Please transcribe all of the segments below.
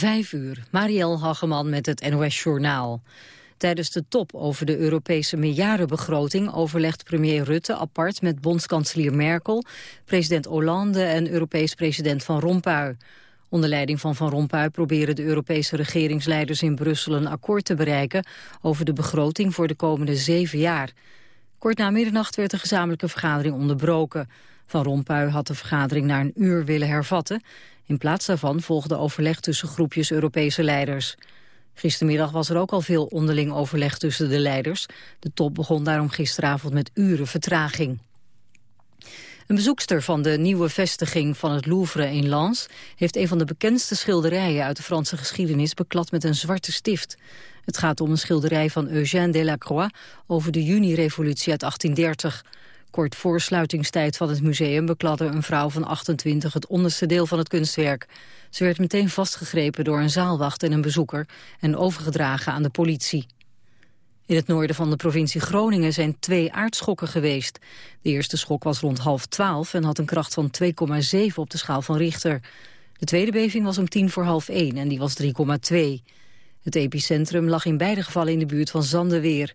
Vijf uur, Marielle Hageman met het NOS Journaal. Tijdens de top over de Europese meerjarenbegroting overlegt premier Rutte apart met bondskanselier Merkel, president Hollande en Europees president Van Rompuy. Onder leiding van Van Rompuy proberen de Europese regeringsleiders in Brussel een akkoord te bereiken over de begroting voor de komende zeven jaar. Kort na middernacht werd de gezamenlijke vergadering onderbroken. Van Rompuy had de vergadering na een uur willen hervatten. In plaats daarvan volgde overleg tussen groepjes Europese leiders. Gistermiddag was er ook al veel onderling overleg tussen de leiders. De top begon daarom gisteravond met uren vertraging. Een bezoekster van de nieuwe vestiging van het Louvre in Lens... heeft een van de bekendste schilderijen uit de Franse geschiedenis... beklad met een zwarte stift. Het gaat om een schilderij van Eugène Delacroix... over de juni-revolutie uit 1830. Kort voor sluitingstijd van het museum bekladde een vrouw van 28 het onderste deel van het kunstwerk. Ze werd meteen vastgegrepen door een zaalwacht en een bezoeker en overgedragen aan de politie. In het noorden van de provincie Groningen zijn twee aardschokken geweest. De eerste schok was rond half twaalf en had een kracht van 2,7 op de schaal van Richter. De tweede beving was om tien voor half één en die was 3,2. Het epicentrum lag in beide gevallen in de buurt van Zandeweer.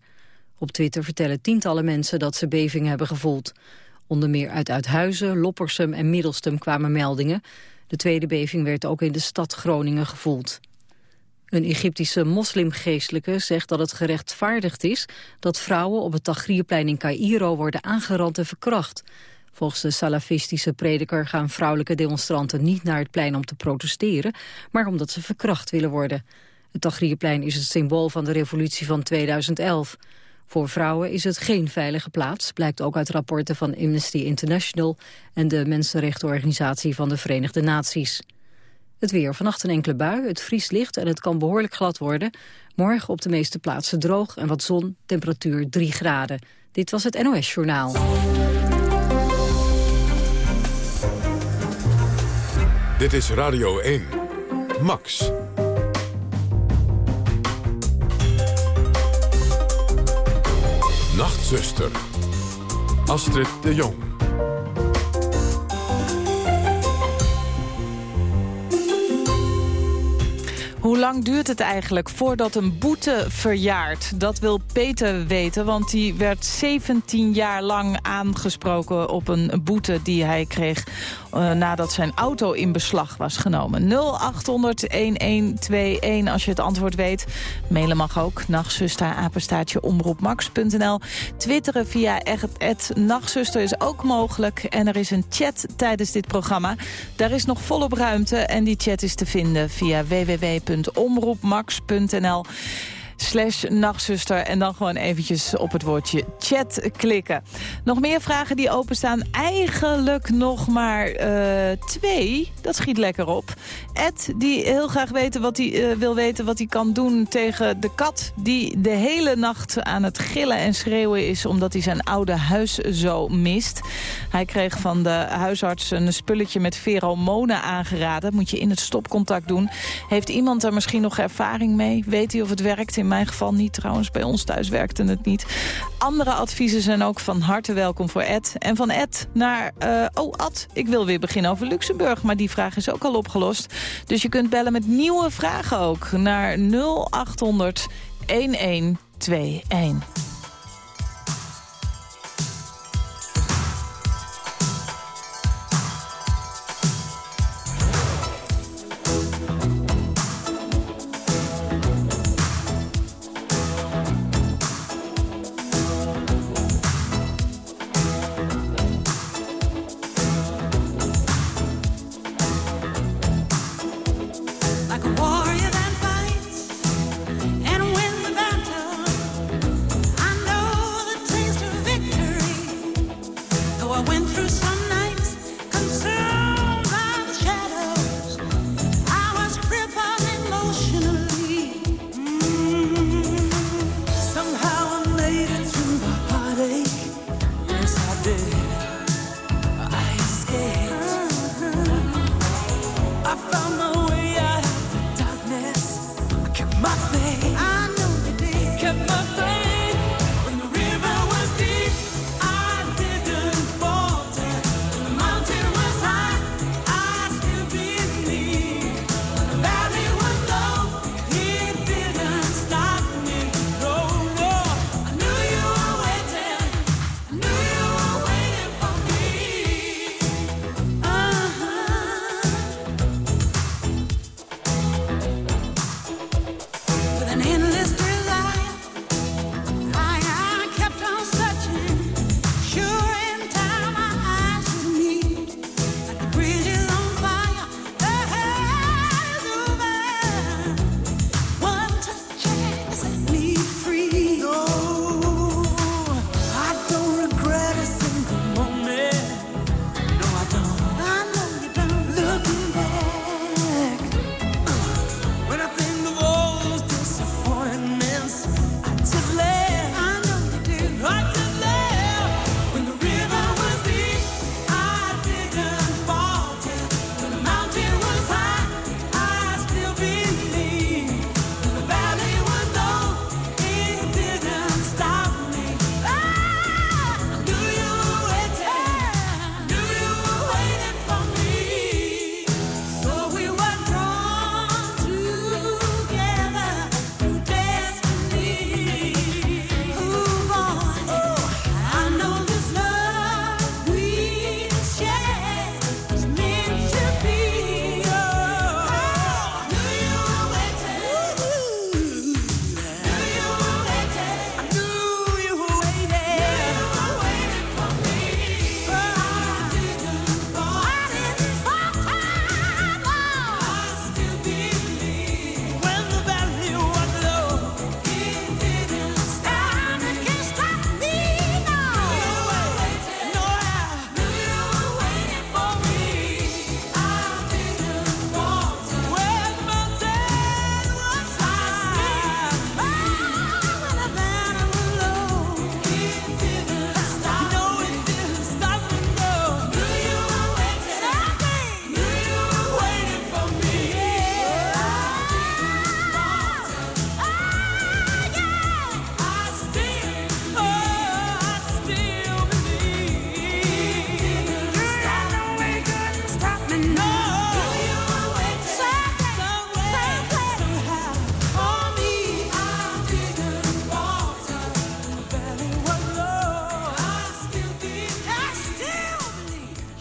Op Twitter vertellen tientallen mensen dat ze bevingen hebben gevoeld. Onder meer uit Uithuizen, Loppersum en Middelstum kwamen meldingen. De tweede beving werd ook in de stad Groningen gevoeld. Een Egyptische moslimgeestelijke zegt dat het gerechtvaardigd is... dat vrouwen op het Tagrierplein in Cairo worden aangerand en verkracht. Volgens de salafistische prediker gaan vrouwelijke demonstranten niet naar het plein om te protesteren... maar omdat ze verkracht willen worden. Het Tagrierplein is het symbool van de revolutie van 2011. Voor vrouwen is het geen veilige plaats, blijkt ook uit rapporten van Amnesty International en de Mensenrechtenorganisatie van de Verenigde Naties. Het weer. Vannacht een enkele bui, het vriest licht en het kan behoorlijk glad worden. Morgen op de meeste plaatsen droog en wat zon, temperatuur 3 graden. Dit was het NOS Journaal. Dit is Radio 1. Max. Nachtzuster. Astrid de Jong. Hoe lang duurt het eigenlijk voordat een boete verjaart? Dat wil Peter weten, want hij werd 17 jaar lang aangesproken op een boete die hij kreeg uh, nadat zijn auto in beslag was genomen. 0800-1121 als je het antwoord weet. Mailen mag ook. Nachtzuster, apenstaatje, omroepmax.nl. Twitteren via het nachtzuster is ook mogelijk. En er is een chat tijdens dit programma. Daar is nog volop ruimte en die chat is te vinden via www.omroepmax.nl slash nachtzuster. En dan gewoon eventjes op het woordje chat klikken. Nog meer vragen die openstaan. Eigenlijk nog maar uh, twee. Dat schiet lekker op. Ed, die heel graag weten wat hij, uh, wil weten wat hij kan doen tegen de kat... die de hele nacht aan het gillen en schreeuwen is... omdat hij zijn oude huis zo mist. Hij kreeg van de huisarts een spulletje met pheromonen aangeraden. Moet je in het stopcontact doen. Heeft iemand er misschien nog ervaring mee? Weet hij of het werkt? Mijn geval niet trouwens. Bij ons thuis werkte het niet. Andere adviezen zijn ook van harte welkom voor Ed. En van Ed naar... Uh, oh, Ad, ik wil weer beginnen over Luxemburg. Maar die vraag is ook al opgelost. Dus je kunt bellen met nieuwe vragen ook. Naar 0800 1121.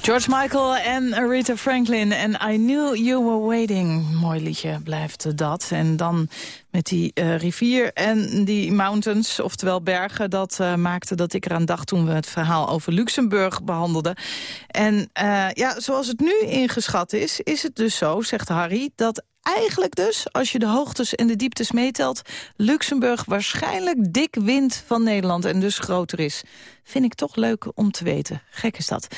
George Michael en Aretha Franklin en I Knew You Were Waiting. Mooi liedje blijft dat. En dan met die uh, rivier en die mountains, oftewel bergen... dat uh, maakte dat ik eraan dacht toen we het verhaal over Luxemburg behandelden. En uh, ja, zoals het nu ingeschat is, is het dus zo, zegt Harry... dat eigenlijk dus, als je de hoogtes en de dieptes meetelt... Luxemburg waarschijnlijk dik wint van Nederland en dus groter is. Vind ik toch leuk om te weten. Gek is dat.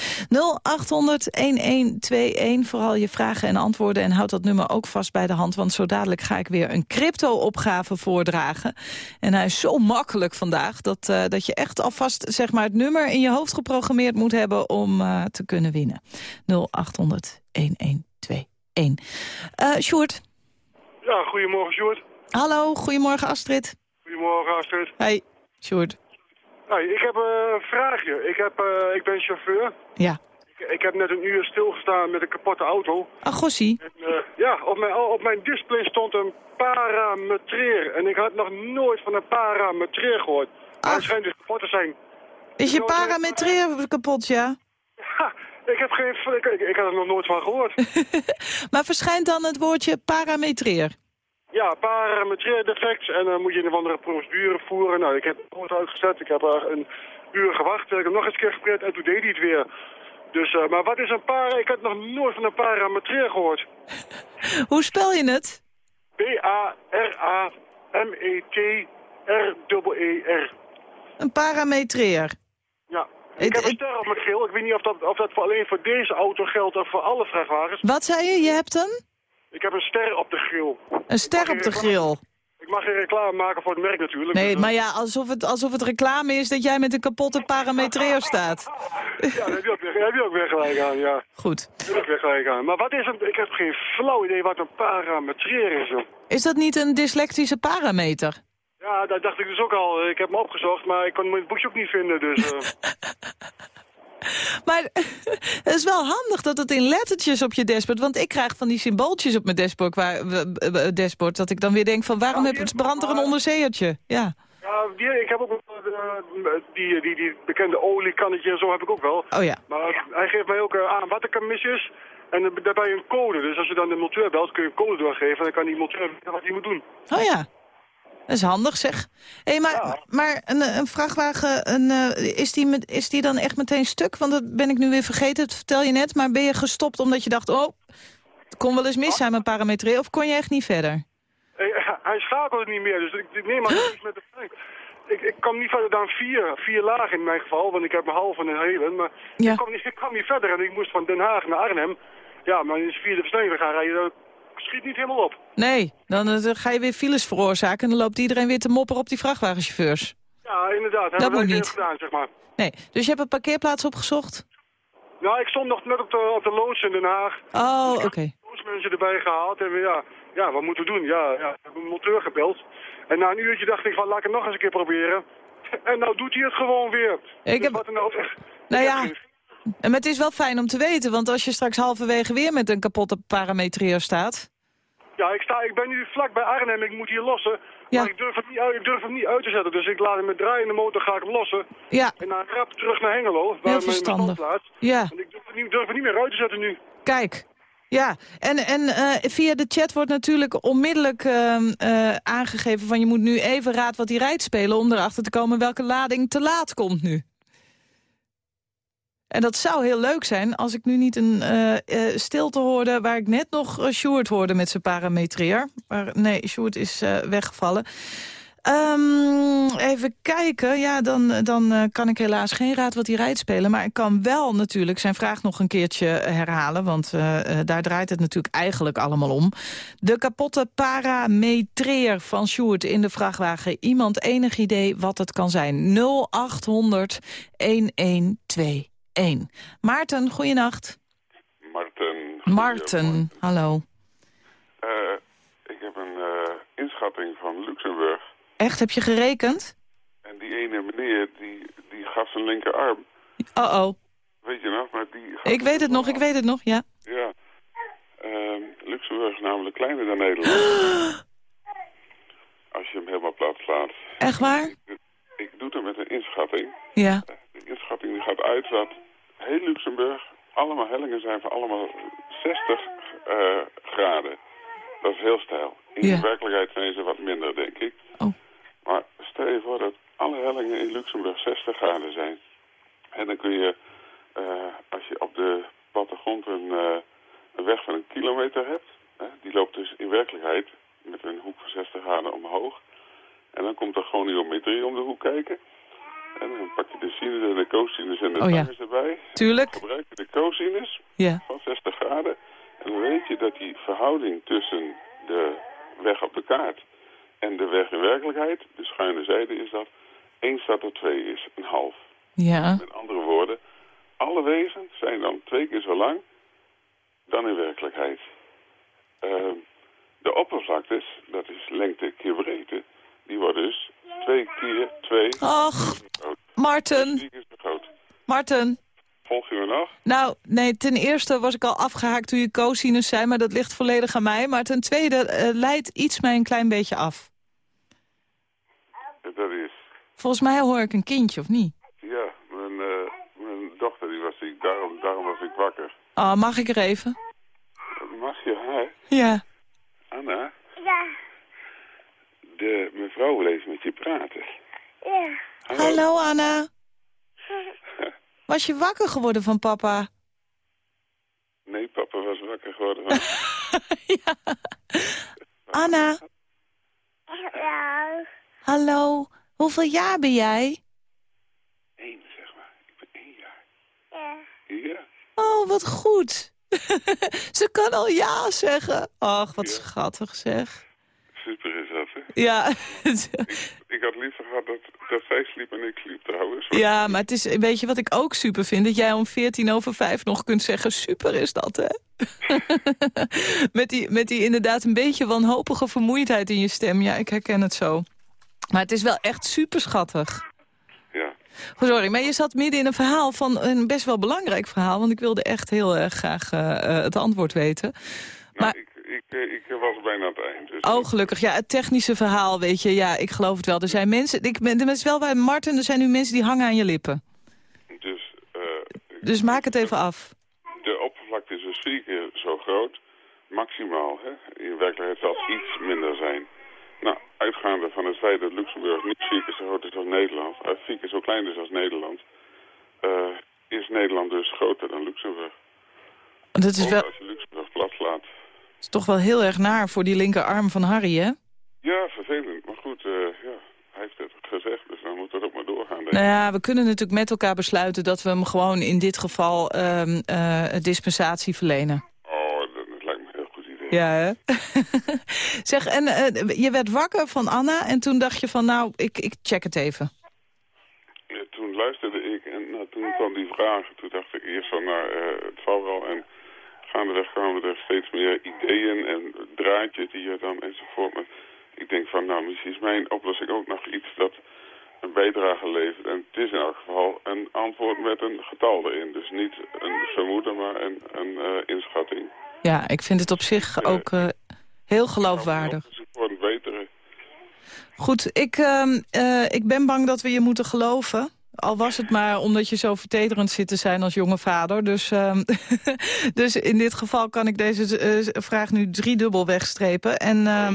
0800-1121, vooral je vragen en antwoorden... en houd dat nummer ook vast bij de hand... want zo dadelijk ga ik weer een crypto-opgave voordragen. En hij is zo makkelijk vandaag... dat, uh, dat je echt alvast zeg maar, het nummer in je hoofd geprogrammeerd moet hebben... om uh, te kunnen winnen. 0800 1121. 1. Uh, Sjoerd? Ja, goedemorgen Sjoerd. Hallo, goedemorgen Astrid. Goedemorgen Astrid. Hey, Sjoerd. Hey, ik heb een vraagje. Ik, heb, uh, ik ben chauffeur. Ja. Ik, ik, heb net een uur stilgestaan met een kapotte auto. Ah, gossie. En, uh, ja, op mijn, op mijn display stond een parametreer. En ik had nog nooit van een parametreer gehoord. Het schijnt dus kapot te zijn. Is je parametreer kapot, ja? Ja, ik heb geen... Ik, ik, ik had er nog nooit van gehoord. maar verschijnt dan het woordje parametreer? Ja, parametreer defect. En dan moet je een of andere procedure voeren. Nou, ik heb het woord uitgezet. Ik heb er een uur gewacht. Ik heb nog eens een keer geprobeerd en toen deed hij het weer. Dus, uh, maar wat is een para? Ik heb nog nooit van een parametreer gehoord. Hoe spel je het? P-A-R-A-M-E-T-R-E-E-R. Een parametreer? Ik heb een ster op mijn grill. Ik weet niet of dat, of dat voor alleen voor deze auto geldt of voor alle vrachtwagens. Wat zei je? Je hebt een? Ik heb een ster op de grill. Een ster op de grill? Ik mag geen reclame maken voor het merk natuurlijk. Nee, dus, maar ja, alsof het, alsof het reclame is dat jij met een kapotte parametreer staat. ja, daar heb je ook, daar heb je ook weer gelijk aan, ja. Goed. Daar heb ik weer gelijk aan. Maar wat is een... Ik heb geen flauw idee wat een parametreer is. Is dat niet een dyslectische parameter? Ja, dat dacht ik dus ook al. Ik heb hem opgezocht, maar ik kon mijn boekje ook niet vinden, dus... Uh... maar het is wel handig dat het in lettertjes op je dashboard... want ik krijg van die symbooltjes op mijn dashboard, waar, dashboard dat ik dan weer denk van... waarom ja, heb het brandt er een onderzeeërtje? Ja. Ja, die, ik heb ook uh, die, die, die bekende oliekannetje en zo heb ik ook wel. Oh ja. Maar hij geeft mij ook uh, aan wat ik mis is... En daarbij een code. Dus als je dan de monteur belt, kun je een code doorgeven... en dan kan die monteur weten wat hij moet doen. Oh ja. Dat is handig, zeg. Hey, maar Ja. maar een, een vrachtwagen, een, eh, is, die met, is die dan echt meteen stuk? Want dat ben ik nu weer vergeten, dat vertel je net. Maar ben je gestopt omdat je dacht... oh, het kon wel eens mis zijn mijn parametrie... of kon je echt niet verder? Hey, hij schakelde niet meer, dus ik, neem maar iets met de trein. Ik, ik kwam niet verder dan vier, vier lagen in mijn geval, want ik heb een halve en een hele. Maar Ja. ik, kwam niet, ik kwam niet verder en ik moest van Den Haag naar Arnhem. Ja, maar in de vierde versnelling gaan rijden, dat schiet niet helemaal op. Nee, dan eh, ga je weer files veroorzaken... en dan loopt iedereen weer te mopperen op die vrachtwagenchauffeurs. Ja, inderdaad. Dat hebben moet niet. gedaan, zeg maar. Nee, dus je hebt een parkeerplaats opgezocht? Nou, ik stond nog net op de, op de loods in Den Haag. Oh, oké. Loodsmensen erbij gehaald en we, ja, ja, wat moeten we doen? Ja, ja, ik heb een monteur gebeld. En na een uurtje dacht ik van, laat ik het nog eens een keer proberen. En nou doet hij het gewoon weer. Ik Dus heb- wat er nou echt... Nou ja. En Maar het is wel fijn om te weten, want als je straks halverwege weer met een kapotte parametreer staat... Ja, ik, sta, ik ben nu vlak bij Arnhem, ik moet hier lossen. Ja. Maar ik durf, het niet, ik durf hem niet uit te zetten. Dus ik laat hem met draaiende motor ga ik hem lossen. Ja, En dan rap terug naar Hengelo, waar Heel mijn- mijn verstandig. standplaats. ja, En ik durf, het niet, durf het niet meer uit te zetten nu. kijk. Ja, en, en eh, via de chat wordt natuurlijk onmiddellijk ehm, eh, aangegeven... van je moet nu even raad wat die rijdt spelen... om erachter te komen welke lading te laat komt nu. En dat zou heel leuk zijn als ik nu niet een eh, stilte hoorde... waar ik net nog uh, Sjoerd hoorde met zijn parametreer. Maar nee, Sjoerd is weggevallen. Ehm, even kijken. Ja, dan, dan kan ik helaas geen raad wat hij rijdt spelen. Maar ik kan wel natuurlijk zijn vraag nog een keertje herhalen. Want daar draait het natuurlijk eigenlijk allemaal om. De kapotte parametreer van Sjoerd in de vrachtwagen. Iemand enig idee wat het kan zijn? 0800 1121. Maarten, goeienacht. Marten. Marten, hallo. Eh, ik heb een eh, inschatting van Luxemburg. Echt, heb je gerekend? En die ene meneer, die, die gaf zijn linkerarm. Oh-oh. Weet je nog? Maar die gaf Ik weet het nog, ik weet het nog, ja. Ja. Ehm, Luxemburg is namelijk kleiner dan Nederland. Als je hem helemaal plat slaat. Echt waar? Ik doe het met een inschatting. Ja. De inschatting die gaat uit dat heel Luxemburg allemaal hellingen zijn van allemaal 60 eh, graden. Dat is heel stijl. In Ja. de werkelijkheid zijn ze wat minder, denk ik. Oh. Maar stel je voor dat alle hellingen in Luxemburg 60 graden zijn. En dan kun je, eh, als je op de plattegrond een, eh, een weg van een kilometer hebt... Hè, die loopt dus in werkelijkheid met een hoek van 60 graden omhoog. En dan komt er goniometrie om de hoek kijken. En dan pak je de sinus en de cosinus en de Oh ja. erbij. Tuurlijk. Gebruik je de cosinus Ja. van 60 graden. En dan weet je dat die verhouding tussen de weg op de kaart en de weg in werkelijkheid, de schuine zijde, is dat 1 staat op 2 is, een half. Ja. Met andere woorden, alle wegen zijn dan twee keer zo lang dan in werkelijkheid. Ehm, de oppervlaktes, dat is lengte keer breedte, die worden dus twee keer twee Ach. Marten. Marten. Volg je me nog? Nou, nee, ten eerste was ik al afgehaakt toen je cosinus zei, maar dat ligt volledig aan mij. Maar ten tweede eh, leidt iets mij een klein beetje af. Dat is Volgens mij hoor ik een kindje, of niet? Ja, mijn, eh, mijn dochter die was ziek, daarom, daarom was ik wakker. Oh, mag ik er even? Mag je haar? Ja. Anna, de mevrouw wil even met je praten. ja. Hallo, Anna. Was je wakker geworden van papa? Nee, papa was wakker geworden van... ja. Anna, Ja. hallo. Hoeveel jaar ben jij? Eén, zeg maar. Ik ben één jaar. Ja. Ja, Oh, wat goed. Ze kan al ja zeggen. Ach, wat Ja. schattig zeg. super? Ja, Ik had liever gehad dat, dat zij sliep en ik sliep trouwens. ja, maar het is, weet je wat ik ook super vind? Dat jij om 14 over 5 nog kunt zeggen, super is dat, hè? met, die, met die inderdaad een beetje wanhopige vermoeidheid in je stem. Ja, ik herken het zo. Maar het is wel echt super schattig. Ja. Oh, sorry, maar je zat midden in een verhaal van een best wel belangrijk verhaal. Want ik wilde echt heel erg graag eh, eh, het antwoord weten. Nou, Maar- ik, ik, eh, ik was bijna aan het eind. Dus Oh, gelukkig. Ja, het technische verhaal, weet je. Ja, ik geloof het wel. Er zijn mensen... Ik, ben- het is wel bij Martin, er zijn nu mensen die hangen aan je lippen. Dus, eh, Dus maak het even af. de oppervlakte is dus vier keer zo groot. Maximaal, hè. In werkelijkheid zal het iets minder zijn. Nou, uitgaande van het feit dat Luxemburg niet vier keer zo groot is als Nederland... Uh, vier keer zo klein is als Nederland... eh, is Nederland dus groter dan Luxemburg. Dat is, wel, als je Luxemburg plat slaat. Is toch wel heel erg naar voor die linkerarm van Harry, hè? Ja, vervelend. Maar goed, eh, ja, hij heeft het gezegd, dus dan moet dat ook maar doorgaan. Nou ja, we kunnen natuurlijk met elkaar besluiten... dat we hem gewoon in dit geval ehm eh, dispensatie verlenen. Oh, dat, dat lijkt me een heel goed idee. Ja, hè? zeg, en eh, je werd wakker van Anna en toen dacht je van... nou, ik, ik check het even. Ja, toen luisterde ik en nou, toen kwam die vraag. Toen dacht ik eerst van, nou, het zal wel. En gaandeweg kwamen er steeds meer ideeën en draadjes die je dan enzovoort. Maar ik denk van, nou, misschien is mijn oplossing ook nog iets dat een bijdrage levert. En het is in elk geval een antwoord met een getal erin. Dus niet een vermoeden, maar een, een eh, inschatting. Ja, ik vind het op zich ook eh, heel geloofwaardig. Een betere. Goed, ik, ehm, eh, ik ben bang dat we je moeten geloven. Al was het maar omdat je zo vertederend zit te zijn als jonge vader. Dus, ehm, dus in dit geval kan ik deze eh, vraag nu driedubbel wegstrepen. En ehm,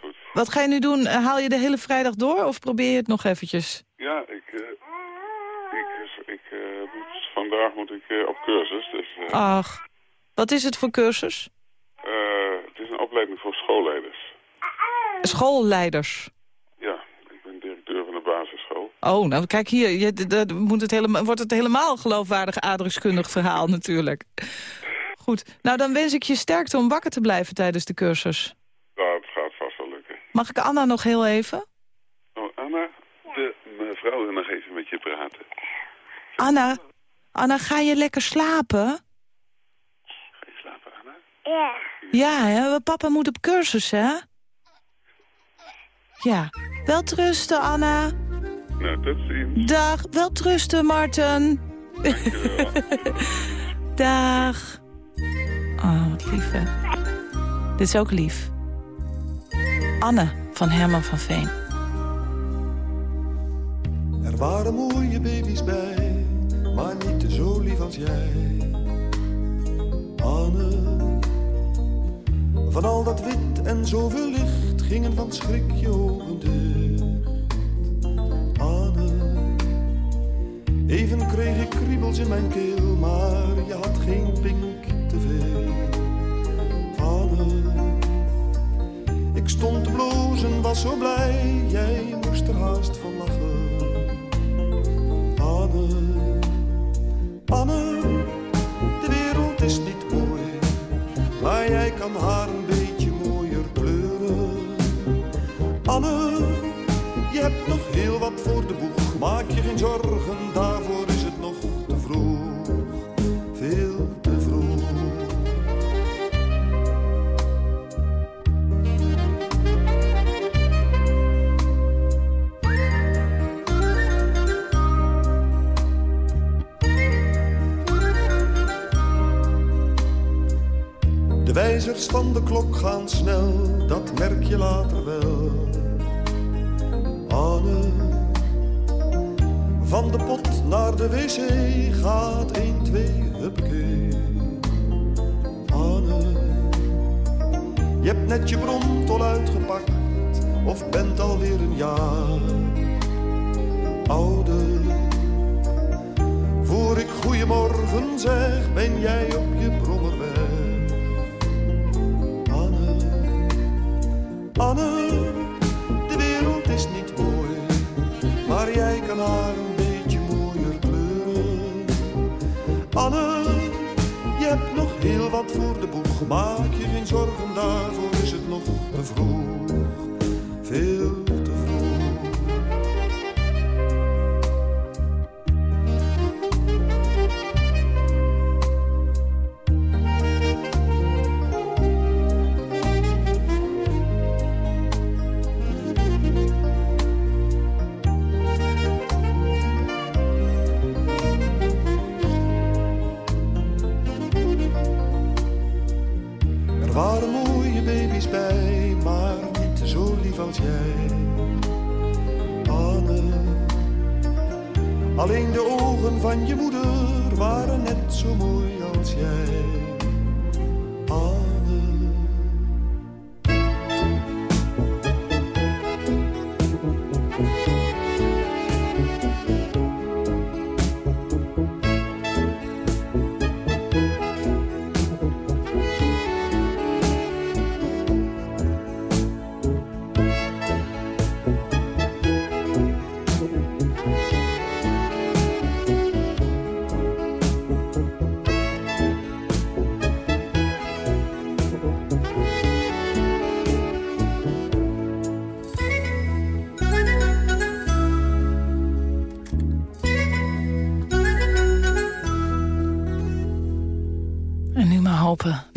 goed. wat ga je nu doen? Haal je de hele vrijdag door of probeer je het nog eventjes? Ja, ik, eh, ik, ik eh, moet, vandaag moet ik eh, op cursus. Dus eh, Ach, wat is het voor cursus? eh, het is een opleiding voor schoolleiders. Schoolleiders. Ja, ik ben directeur van de basisschool. Oh, nou kijk hier, je, moet het helemaal, wordt het helemaal een geloofwaardig aardrijkskundig verhaal natuurlijk. Goed, nou dan wens ik je sterkte om wakker te blijven tijdens de cursus. Dat gaat vast wel lukken. Mag ik Anna nog heel even? Oh, Anna, de mevrouw wil nog even met je praten. Anna, Anna, ga je lekker slapen? Ga je slapen, Anna? Ja. Ja, hè? papa moet op cursus, hè? Ja, wel trusten, Anna. Nou. Dag, wel trusten, Marten. Dag. Oh, wat lief, hè? Dit is ook lief. Anne van Herman van Veen. Er waren mooie baby's bij, maar niet zo lief als jij. Anne, van al dat wit en zoveel licht gingen van schrik je ogen dicht. Even kreeg ik kriebels in mijn keel, maar je had geen pink te veel. Anne, ik stond te blozen, was zo blij, jij moest er haast van lachen. Anne, Anne, de wereld is niet mooi, maar jij kan haar een beetje mooier kleuren. Anne, je hebt nog heel wat voor de boeg, maak je geen zorgen, daarvoor is het nog te vroeg, veel te vroeg. De wijzers van de klok gaan snel, dat merk je later wel. Anne, van de pot naar de wc gaat 1, 2, huppakee. Anne, je hebt net je bromtol uitgepakt, of bent alweer een jaar ouder. Voor ik goeiemorgen zeg, ben jij op je brommer weg. Anne, Anne, Anne, je hebt nog heel wat voor de boeg, maak je geen zorgen, daarvoor is het nog te vroeg, veel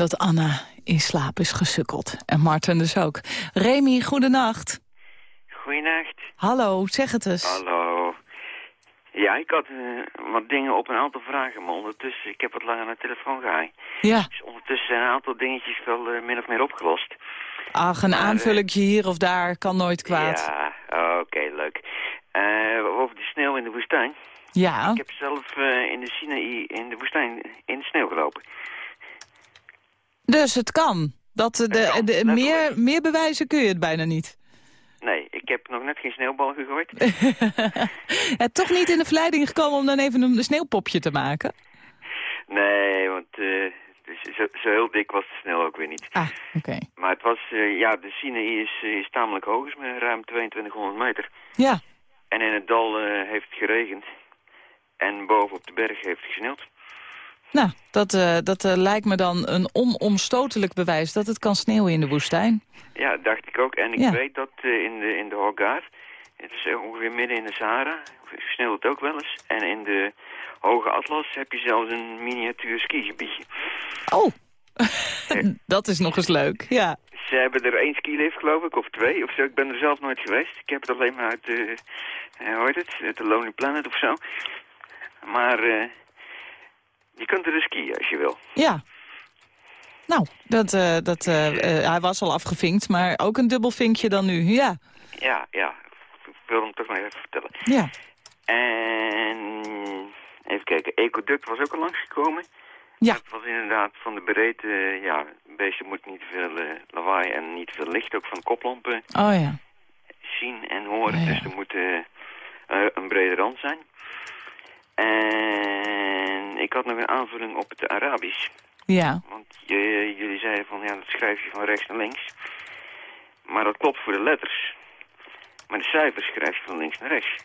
dat Anna in slaap is gesukkeld. En Martin dus ook. Remy, goedenacht. Goeienacht. Hallo, zeg het eens. Hallo. Ja, ik had eh, wat dingen op een aantal vragen, maar ondertussen, ik heb wat langer naar de telefoon gehaald. Ja, Dus ondertussen zijn een aantal dingetjes wel eh, min of meer opgelost. ach, een Maar, eh, aanvullingje hier of daar kan nooit kwaad. Ja, oké, leuk. Eh, over de sneeuw in de woestijn. Ja, Ik heb zelf in de Sinaï in de woestijn in de sneeuw gelopen. Dus het kan. Dat, de, kan, de, meer, meer bewijzen kun je het bijna niet. Nee, ik heb nog net geen sneeuwbal gegooid. Toch niet in de verleiding gekomen om dan even een sneeuwpopje te maken? nee, want eh, dus zo, zo heel dik was de sneeuw ook weer niet. Ah, oké. Maar het was, eh, ja, de Sinaï is, eh, is tamelijk hoog, is maar ruim 2200 meter. Ja, En in het dal heeft het geregend. En boven op de berg heeft het gesneeuwd. Nou, dat, eh, dat eh, lijkt me dan een onomstotelijk bewijs dat het kan sneeuwen in de woestijn. Ja, dacht ik ook. En ik Ja. weet dat eh, in de, in de Hogar, het is ongeveer midden in de Sahara, sneeuwt het ook wel eens. En in de Hoge Atlas heb je zelfs een miniatuur skigebiedje. Oh, dat is nog eens leuk, ja. Ze hebben er één skilift, geloof ik, of twee of zo. Ik ben er zelf nooit geweest. Ik heb het alleen maar uit, eh hoe heet het, uit de Lonely Planet of zo. Maar je kunt er dus skiën als je wil. Ja. Nou, dat, eh, dat, eh, eh, hij was al afgevinkt, maar ook een dubbel vinkje dan nu. Ja, Ja, ja. Ik wil hem toch nog even vertellen. ja. En even kijken, Ecoduct was ook al langsgekomen. Ja. Dat was inderdaad van de breedte, ja, beestje moet niet veel lawaai en niet veel licht, ook van koplampen Oh ja. zien en horen. Ja, ja. Dus er moet een brede rand zijn. En ik had nog een aanvulling op het Arabisch. Ja. Want je- jullie zeiden van, ja, dat schrijf je van rechts naar links. Maar dat klopt voor de letters. Maar de cijfers schrijf je van links naar rechts.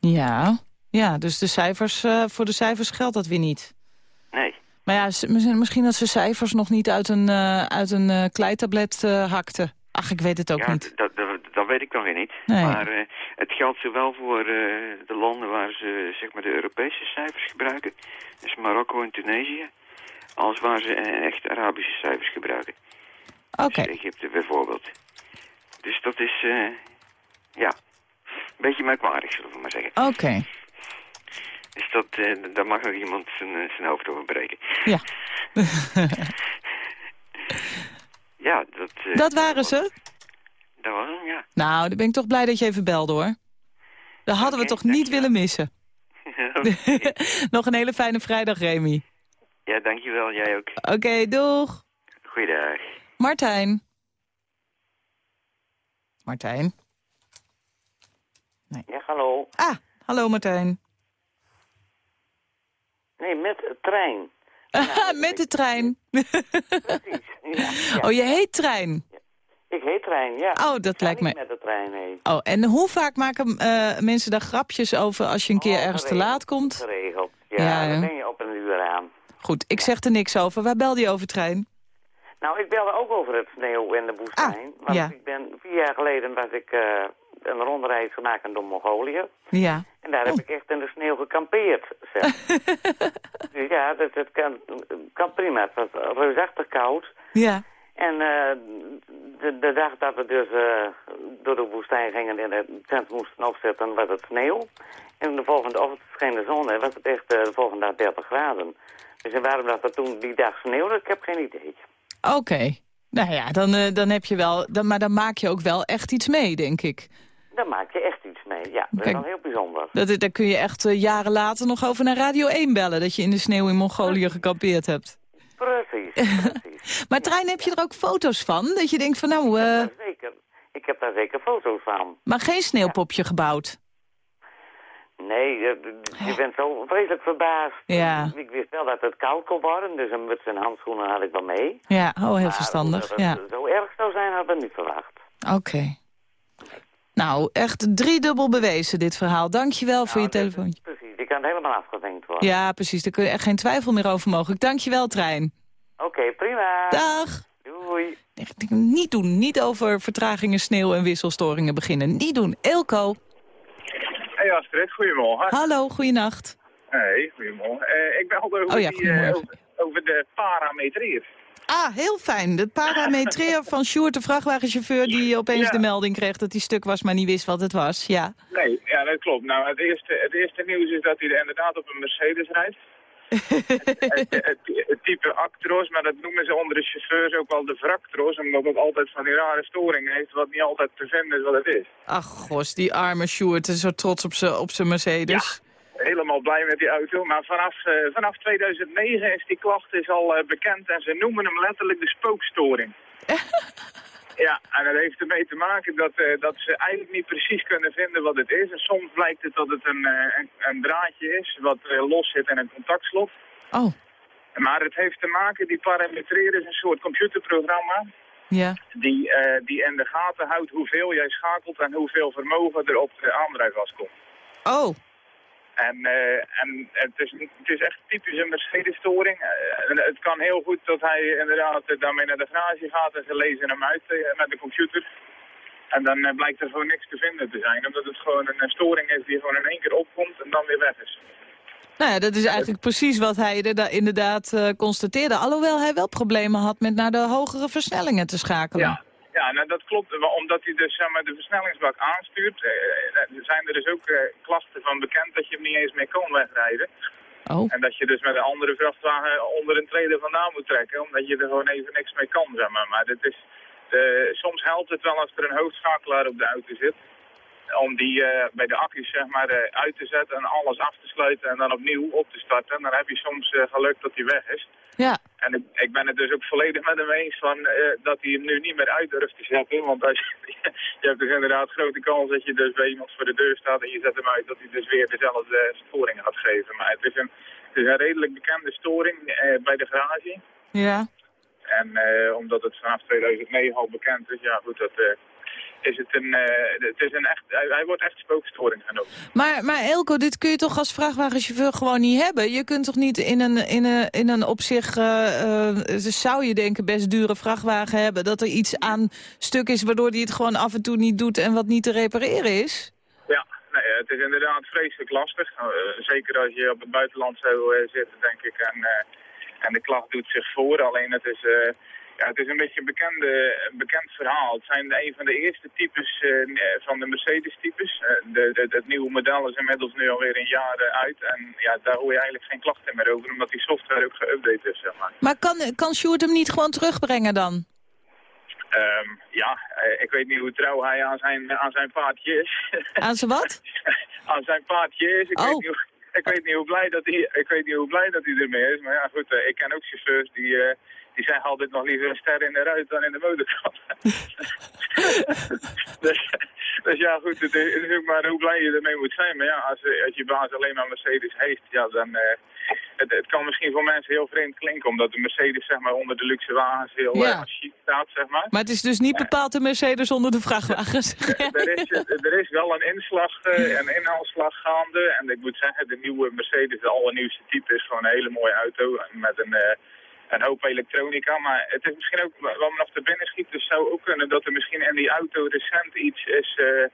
Ja. Ja, dus de cijfers, eh, voor de cijfers geldt dat weer niet. Nee. Maar ja, misschien dat ze cijfers nog niet uit een, eh, uit een eh, kleitablet hakten. Ach, ik weet het ook ja, niet. Dat, dat, dat weet ik dan weer niet. Nee. Maar eh, het geldt zowel voor eh, de landen waar ze zeg maar, de Europese cijfers gebruiken. Dus Marokko en Tunesië. Als waar ze eh, echt Arabische cijfers gebruiken. Oké. Dus Egypte bijvoorbeeld. Dus dat is, eh, ja, een beetje merkwaardig, zullen we maar zeggen. Oké. Dus dat, daar mag nog iemand zijn, zijn hoofd over breken. Ja. Ja, dat... dat waren ze? Dat was hem, ja. Nou, dan ben ik toch blij dat je even belde, hoor. Dat hadden we toch niet willen missen. Nog een hele fijne vrijdag, Remy. ja, dankjewel. Jij ook. Oké, doeg. Goeiedag. Martijn. Martijn. Ja, hallo. Ah, hallo Martijn. Nee, met de trein. Met de trein. Precies. Ja, ja. Oh, je heet trein. Ik heet trein, ja. Oh, dat lijkt me... met de trein. Oh, en hoe vaak maken eh, mensen daar grapjes over als je een keer Oh, ergens te laat komt? Geregeld. Ja, Ja, hè? ben je op een uur aan. Goed, ik zeg er niks over. Waar belde je over trein? Nou, ik belde ook over het sneeuw en de woestijn. Ah, want ja. ik ben, vier jaar geleden was ik eh, een rondreis gemaakt door Mongolië. Ja. En daar heb Oh. ik echt in de sneeuw gekampeerd, zeg. dus ja, dat, dat kan, kan prima. Het was reusachtig koud. Ja. En eh, de, de dag dat we dus eh, door de woestijn gingen en de tent moesten opzetten, was het sneeuw. En de volgende ochtend scheen de zon en was het echt eh, de volgende dag 30 graden. Dus en waarom dat er toen die dag sneeuwde, ik heb geen idee. Oké. Nou ja, dan, dan heb je wel... Dan, maar dan maak je ook wel echt iets mee, denk ik. Daar maak je echt iets mee. Ja, dat is wel heel bijzonder. Dat, daar kun je echt jaren later nog over naar Radio 1 bellen... dat je in de sneeuw in Mongolië gekampeerd hebt. Precies, precies. Maar Trein, heb je er ook foto's van? Dat je denkt van nou... eh, Daar zeker, ik heb daar zeker foto's van. maar geen sneeuwpopje gebouwd? Nee, je, je bent zo vreselijk verbaasd. Ja. Ik wist wel dat het koud kon worden, dus een muts en handschoenen had ik wel mee. Ja, oh, heel Maar verstandig. dat het Ja, zo erg zou zijn, hadden we niet verwacht. oké. Nou, echt driedubbel bewezen dit verhaal. Dank je wel voor je Nou, telefoontje. Precies, die kan helemaal afgewenkt worden. Ja, precies. Daar kun je echt geen twijfel meer over mogelijk. Dank je wel, Trein. Oké, prima. Dag. Doei. Ik Niet doen. Niet over vertragingen, sneeuw en wisselstoringen beginnen. Niet doen. Elko. Hey Astrid, goedemorgen. Hallo, goeienacht. Hey, goedemorgen. Eh, ik ben al over, Oh ja, die, eh, over, over de parametrier. Ah, heel fijn. De parametreer van Sjoerd, de vrachtwagenchauffeur... die opeens Ja. de melding kreeg dat hij stuk was, maar niet wist wat het was. Ja. Nee, ja, dat klopt. Nou, het eerste, het eerste nieuws is dat hij er inderdaad op een Mercedes rijdt. het, het, het type Actros, maar dat noemen ze onder de chauffeurs ook wel de Vractros, omdat het altijd van die rare storingen heeft, wat niet altijd te vinden is wat het is. Ach, gos, die arme Sjoerd is zo trots op zijn op zijn Mercedes. Helemaal blij met die auto, maar vanaf, eh, vanaf 2009 is die klacht is al eh, bekend en ze noemen hem letterlijk de spookstoring. Ja, en dat heeft ermee te maken dat, eh, dat ze eigenlijk niet precies kunnen vinden wat het is. En soms blijkt het dat het een, een, een draadje is wat los zit in een contactslot. Oh, Maar het heeft te maken, die parametreer is een soort computerprogramma ja. die, die in de gaten houdt hoeveel jij schakelt en hoeveel vermogen er op de aandrijfas komt. Oh, En, eh, en het, is, het is echt typisch een Mercedes-storing. Eh, het kan heel goed dat hij inderdaad daarmee naar de garage gaat en ze lezen hem uit eh, met de computer. En dan blijkt er gewoon niks te vinden te zijn, omdat het gewoon een storing is die gewoon in één keer opkomt en dan weer weg is. nou ja, dat is eigenlijk precies wat hij er da- inderdaad constateerde. Alhoewel hij wel problemen had met naar de hogere versnellingen te schakelen. Ja, ja nou, dat klopt. Omdat hij dus zeg maar, de versnellingsbak aanstuurt, eh, eh, zijn er dus ook eh, klachten van bekend dat je hem niet eens meer kan wegrijden. Oh, En dat je dus met een andere vrachtwagen onder een trailer vandaan moet trekken, omdat je er gewoon even niks mee kan, zeg maar. Maar dit is, eh, soms helpt het wel als er een hoofdschakelaar op de auto zit. om die eh, bij de accu's zeg maar uit te zetten en alles af te sluiten en dan opnieuw op te starten. Dan heb je soms eh, geluk dat hij weg is. Ja. En ik, ik ben het dus ook volledig met hem eens van, eh, dat hij hem nu niet meer uit durft te zetten. Want als je, je hebt dus inderdaad grote kans dat je dus bij iemand voor de deur staat en je zet hem uit dat hij dus weer dezelfde storing gaat geven. Maar het is een, het is een redelijk bekende storing eh, bij de garage. Ja. En eh, omdat het vanaf 2009 al bekend is, ja goed, dat, eh, is het een, eh, het is een echt, hij, hij wordt echt spookstoring genoemd. Maar, maar Elko, dit kun je toch als vrachtwagenchauffeur gewoon niet hebben? Je kunt toch niet in een, in een, in een op zich, eh, zou je denken, best dure vrachtwagen hebben... dat er iets aan stuk is waardoor hij het gewoon af en toe niet doet en wat niet te repareren is? Ja, nee, het is inderdaad vreselijk lastig. Eh, zeker als je op het buitenland zou zitten, denk ik. En, en de klacht doet zich voor. Alleen het is, ja, het is een beetje een bekende, een bekend verhaal. Het zijn een van de eerste types eh, van de Mercedes-types. Eh, de, het nieuwe model is inmiddels nu alweer een jaar uit. En ja, daar hoor je eigenlijk geen klachten meer over, omdat die software ook geüpdate is, zeg maar. Maar kan, kan Sjoerd hem niet gewoon terugbrengen dan? Ehm, ja, ik weet niet hoe trouw hij aan zijn, aan zijn paardje is. Aan zijn wat? aan zijn paardje is. Ik, Oh. weet niet hoe, ik weet niet hoe blij dat hij, ik weet niet hoe blij dat hij ermee is. Maar ja, goed, ik ken ook chauffeurs die, die zeggen altijd nog liever een ster in de ruit dan in de motorkap. dus, dus ja, goed, het is, maar hoe blij je ermee moet zijn. Maar ja, als, als je baas alleen maar Mercedes heeft, ja, dan... eh, het, het kan misschien voor mensen heel vreemd klinken, omdat de Mercedes zeg maar onder de luxe wagens heel Ja. eh, chic staat, zeg maar. Maar het is dus niet bepaald de Mercedes onder de vrachtwagens. er, is, er is wel een inslag, eh, een inhaalslag gaande. En ik moet zeggen, de nieuwe Mercedes, de allernieuwste type, is gewoon een hele mooie auto. Met een, een hoop elektronica. Maar het is misschien ook, wat me nog te binnen schiet, dus zou ook kunnen dat er misschien in die auto recent iets is eh,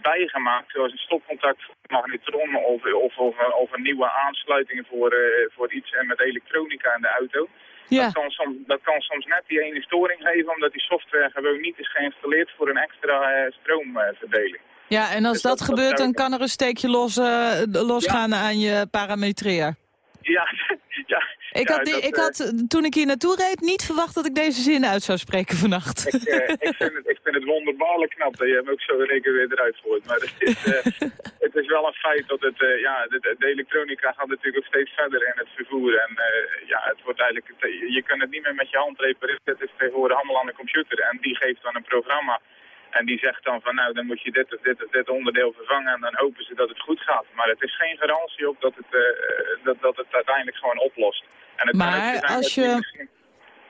bijgemaakt. Zoals een stopcontact voor magnetron of, of, of, of een nieuwe aansluiting voor, eh, voor iets en met elektronica in de auto. Ja. Dat, kan soms, dat kan soms net die ene storing geven, omdat die software gewoon niet is geïnstalleerd voor een extra eh, stroomverdeling. Ja, en als Dus dat, gebeurt, dan kan er een steekje los, eh, losgaan aan je parametreer. Ja, ja. Ik, had, dat, ik eh, had, toen ik hier naartoe reed, niet verwacht dat ik deze zin uit zou spreken vannacht. Ik, eh, ik, vind het, ik vind het wonderbaarlijk knap dat je hem ook zo in één keer weer eruit gooit. Maar het is, eh, het is wel een feit dat het, ja, de, de elektronica gaat natuurlijk ook steeds verder in het vervoer. En ja, het wordt eigenlijk, je kunt het niet meer met je hand repareren. Het is tegenwoordig allemaal aan de computer. En die geeft dan een programma. En die zegt dan van nou, dan moet je dit of dit of dit onderdeel vervangen. En dan hopen ze dat het goed gaat. Maar het is geen garantie op dat het, eh, dat, dat het uiteindelijk gewoon oplost. En het Maar als je- misschien-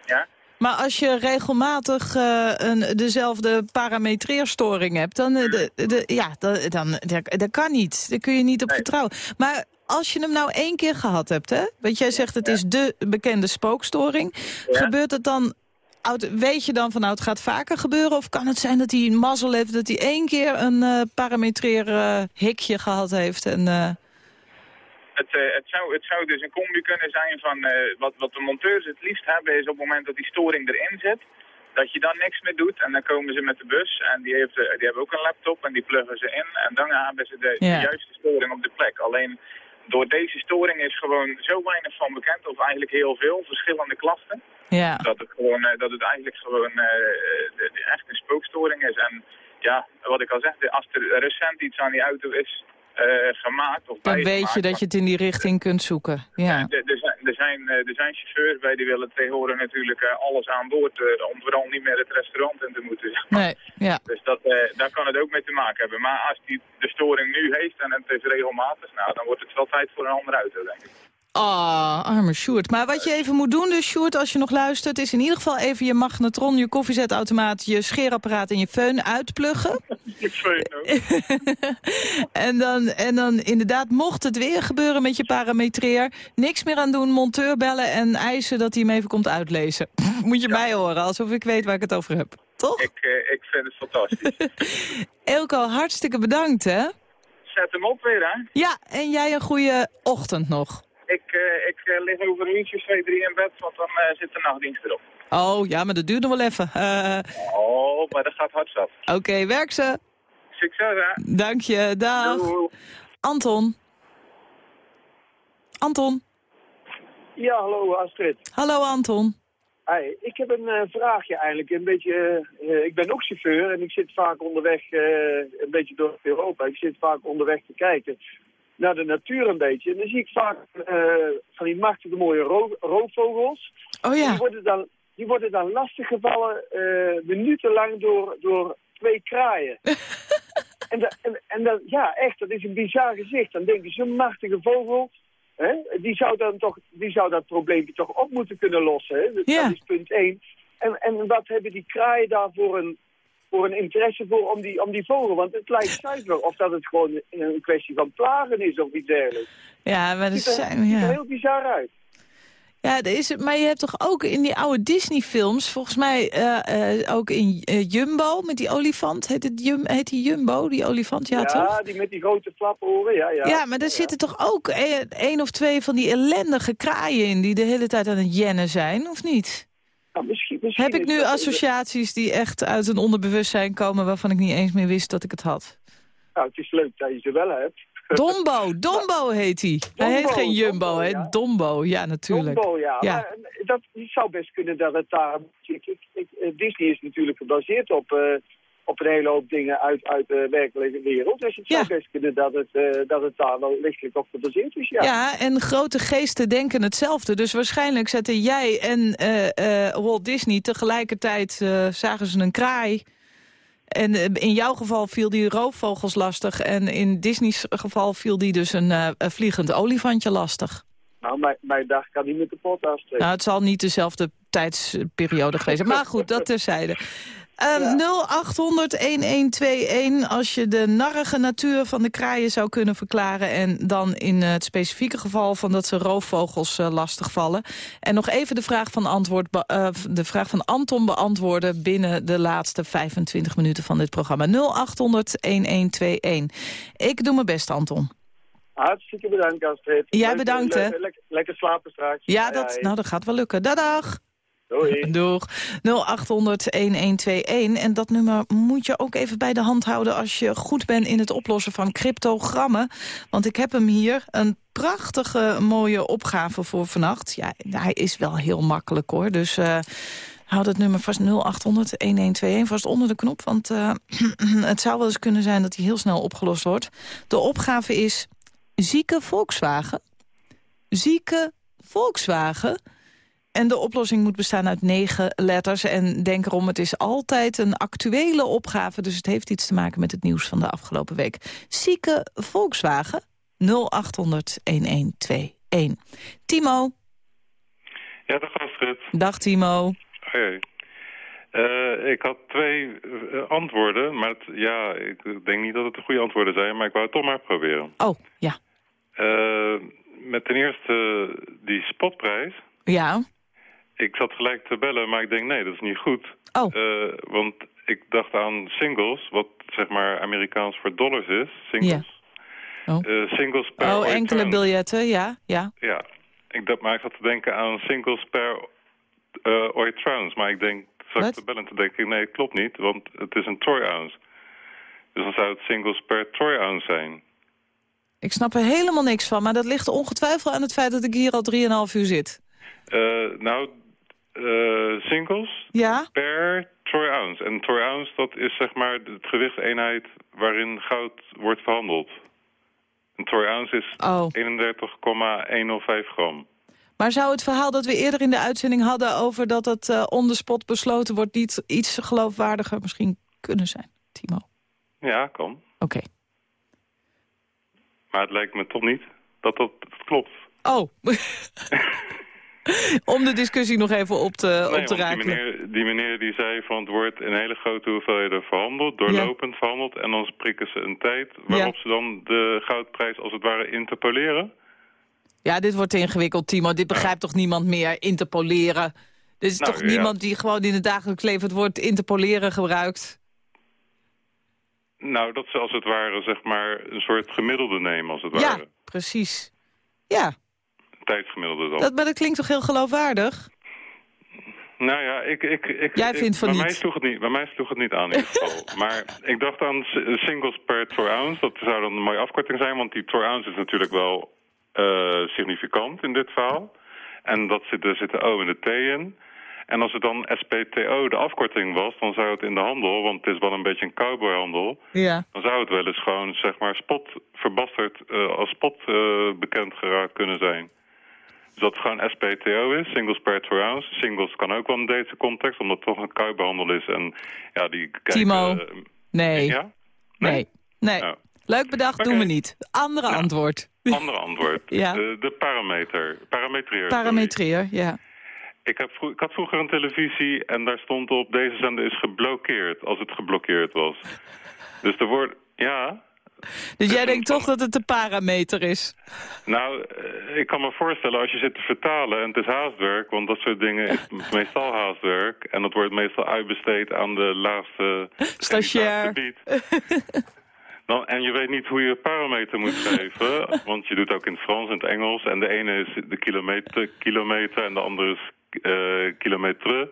Ja? Maar als je regelmatig eh, een, dezelfde parametreerstoring hebt, dan, eh, de, de, ja, dan, dan, dat, kan niet. Daar kun je niet op Nee. vertrouwen. Maar als je hem nou één keer gehad hebt, hè? Want jij zegt het is de bekende spookstoring. Ja. Gebeurt het dan, oud- weet je dan van nou het gaat vaker gebeuren? Of kan het zijn dat hij mazzel heeft dat hij één keer een eh parametreer hikje gehad heeft? En, eh, Het, eh, het, zou, het zou dus een combi kunnen zijn van wat, wat de monteurs het liefst hebben is op het moment dat die storing erin zit, dat je dan niks meer doet en dan komen ze met de bus en die, heeft, die hebben ook een laptop en die pluggen ze in en dan hebben ze de, de juiste storing op de plek. Alleen door deze storing is gewoon zo weinig van bekend of eigenlijk heel veel verschillende klachten. ja. Dat het, gewoon, eh, dat het eigenlijk gewoon eh, echt een spookstoring is. En ja, wat ik al zeg, de- als er recent iets aan die auto is gemaakt of Dan weet je dat je het in die richting kunt zoeken. Ja. er, zijn, er, zijn, eh, er zijn chauffeurs bij die willen tegenwoordig natuurlijk eh, alles aan boord eh, om vooral niet meer het restaurant in te moeten. Nee, ja. Dus dat, eh, daar kan het ook mee te maken hebben. Maar als die de storing nu heeft en het is regelmatig, nou, dan wordt het wel tijd voor een andere auto, denk ik. Oh, arme Sjoerd. Maar wat je even moet doen dus, Sjoerd, als je nog luistert... is in ieder geval even je magnetron, je koffiezetautomaat... je scheerapparaat en je föhn uitpluggen. En, dan, en dan inderdaad, mocht het weer gebeuren met je parametreer... niks meer aan doen, monteur bellen en eisen dat hij hem even komt uitlezen. moet je mij horen, alsof ik weet waar ik het over heb. Toch? Ik, eh, ik vind het fantastisch. Elko, hartstikke bedankt, hè? Zet hem op weer, hè. Ja, en jij een goede ochtend nog. Ik, eh, ik eh, lig over een uurtje, twee, drie in bed, want dan eh, zit de nachtdienst erop. Oh, ja, maar dat duurt nog wel even. Eh, Oh, maar dat gaat hard zat. Oké, werk ze. Succes, hè. Dank je, dag. Doei. Anton. Anton. Ja, hallo Astrid. Hallo Anton. Hi, ik heb een eh, vraagje eigenlijk. Een beetje, eh, ik ben ook chauffeur en ik zit vaak onderweg, eh, een beetje door Europa. Ik zit vaak onderweg te kijken naar de natuur een beetje. En dan zie ik vaak eh, van die machtige mooie ro roofvogels. Oh ja. Die worden dan, die worden dan lastiggevallen eh minutenlang door, door twee kraaien. en, da- en, en dan, ja, echt, dat is een bizar gezicht. Dan denk je, zo'n machtige vogel, hè, die, zou dan toch, die zou dat probleempje toch op moeten kunnen lossen. Hè? Dat, Ja. dat is punt één. En, en wat hebben die kraaien daar voor een, voor een interesse voor om die, om die vogel? Want het lijkt zuiver of dat het gewoon een kwestie van plagen is of iets dergelijks. Ja, maar dat Het ziet er, zijn... ziet er Ja. heel bizar uit. Ja, is, maar je hebt toch ook in die oude Disney-films... volgens mij eh, eh, ook in eh, Jumbo met die olifant. Heet, het Jum, heet die Jumbo, die olifant? Ja, toch? die met die grote flaporen, ja. Ja, Ja, maar daar zitten toch ook één of twee van die ellendige kraaien in... die de hele tijd aan het jennen zijn, of niet? Nou, misschien, misschien Heb ik nu associaties die echt uit een onderbewustzijn komen... waarvan ik niet eens meer wist dat ik het had? Nou, het is leuk dat je ze wel hebt. Dombo, Dombo heet hij. Hij heet geen Jumbo, Dombo, hè? ja. Dombo, ja, natuurlijk. Dombo, ja. Ja. Maar eh, dat zou best kunnen dat het daar... Ik, ik, ik, eh, Disney is natuurlijk gebaseerd op, eh, op een hele hoop dingen uit, uit de werkelijke wereld. Dus het zou best kunnen dat het, eh, dat het daar wel lichtelijk op gebaseerd is, ja. Ja, en grote geesten denken hetzelfde. Dus waarschijnlijk zetten jij en eh, eh, Walt Disney tegelijkertijd zagen ze een kraai. En in jouw geval viel die roofvogels lastig. En in Disney's geval viel die dus een, een vliegend olifantje lastig. Nou, mijn, mijn dag kan niet met de pot afsteken. Nou, het zal niet dezelfde tijdsperiode geweest zijn. Maar goed, dat terzijde. Ehm Ja. 0800-1121 als je de narrige natuur van de kraaien zou kunnen verklaren... en dan in het specifieke geval van dat ze roofvogels eh, lastigvallen. En nog even de vraag, van antwoord, eh, de vraag van Anton beantwoorden... binnen de laatste 25 minuten van dit programma. 0800-1121. Ik doe mijn best, Anton. Hartstikke bedankt, Astrid. Jij bedankt, hè. le- Lekker, lekker slapen straks. Ja, dat, nou, dat gaat wel lukken. Dag. Doei. Doeg. 0800-1121. En dat nummer moet je ook even bij de hand houden... als je goed bent in het oplossen van cryptogrammen. Want ik heb hem hier. Een prachtige, mooie opgave voor vannacht. Ja, hij is wel heel makkelijk, hoor. Dus... eh Houd het nummer vast 0800-1121 vast onder de knop. Want eh, het zou wel eens kunnen zijn dat hij heel snel opgelost wordt. De opgave is zieke Volkswagen. Zieke Volkswagen. En de oplossing moet bestaan uit negen letters. En denk erom, het is altijd een actuele opgave. Dus het heeft iets te maken met het nieuws van de afgelopen week. Zieke Volkswagen 0800-1121. Timo. Ja, dag Astrid. Dag Timo. Hey. Eh, ik had twee eh, antwoorden, maar het, ja, ik denk niet dat het de goede antwoorden zijn, maar ik wou het toch maar proberen. Oh, ja. Eh, met ten eerste die spotprijs. Ja. Ik zat gelijk te bellen, maar ik denk nee, dat is niet goed. Oh. Eh, want ik dacht aan singles, wat zeg maar Amerikaans voor dollars is. Singles. Oh. Eh, singles per Oh, enkele biljetten, ja. ja. Ja, ik dacht, maar ik zat te denken aan singles per eh ooit trouwens. Maar ik denk, zat ik te bellen te denken, nee, het klopt niet, want het is een troy ounce. Dus dan zou het singles per troy ounce zijn. Ik snap er helemaal niks van, maar dat ligt ongetwijfeld aan het feit dat ik hier al 3,5 uur zit. Eh, nou, eh, singles Ja? per troy ounce. En troy ounce, dat is zeg maar het gewichtseenheid waarin goud wordt verhandeld. Een troy ounce is Oh. 31,105 gram. Maar zou het verhaal dat we eerder in de uitzending hadden... over dat het on the spot besloten wordt... niet iets geloofwaardiger misschien kunnen zijn, Timo? Ja, kan. Oké. Maar het lijkt me toch niet dat dat klopt. Oh. Om de discussie nog even op te, Nee, op te want die raken. meneer, die meneer die zei van het wordt in hele grote hoeveelheden verhandeld, doorlopend verhandeld. En dan prikken ze een tijd waarop Ja. ze dan de goudprijs als het ware interpoleren. Ja, dit wordt ingewikkeld, Timo. Dit begrijpt toch niemand meer, interpoleren. Dit is Nou, toch ja. niemand die gewoon in het dagelijks leven... het woord interpoleren gebruikt? Nou, dat ze als het ware zeg maar een soort gemiddelde nemen als het Ja, ware. precies. Ja, tijdsgemiddelde dan. dat, maar dat klinkt toch heel geloofwaardig? Nou ja, ik... ik, ik Jij ik- vindt van bij niet. Mij sloeg het niet. Bij mij sloeg het niet aan in ieder geval. maar ik dacht aan singles per troy ounce. Dat zou dan een mooie afkorting zijn, want die troy ounce is natuurlijk wel eh, significant in dit verhaal. En dat zit, er zit de O en de T in. En als het dan SPTO de afkorting was, dan zou het in de handel, want het is wel een beetje een cowboyhandel, Ja. dan zou het wel eens gewoon, zeg maar, spot verbasterd eh, als spot eh, bekend geraakt kunnen zijn. Dus dat het gewoon SPTO is, singles per per ounce. Singles kan ook wel in deze context, omdat het toch een cowboyhandel is. En ja, die kijken... Timo. eh, Nee. Ja? Nee. Nee. Nou. Leuk bedacht, doen we niet. Andere antwoord. Ander antwoord. Ja. De, de parameter. Parametreer. Parametreer, ja. Ik, heb ik had vroeger een televisie en daar stond op... deze zender is geblokkeerd, als het geblokkeerd was. Dus er wordt... Ja, Dus jij denkt toch dat het de parameter is? nou, eh, ik kan me voorstellen als je zit te vertalen en het is haastwerk... want dat soort dingen is meestal haastwerk... en dat wordt meestal uitbesteed aan de laagste... Stagiair. Dan, en je weet niet hoe je parameter moet geven, want je doet ook in het Frans en het Engels. En de ene is de kilometer, kilometer en de andere is kilometre.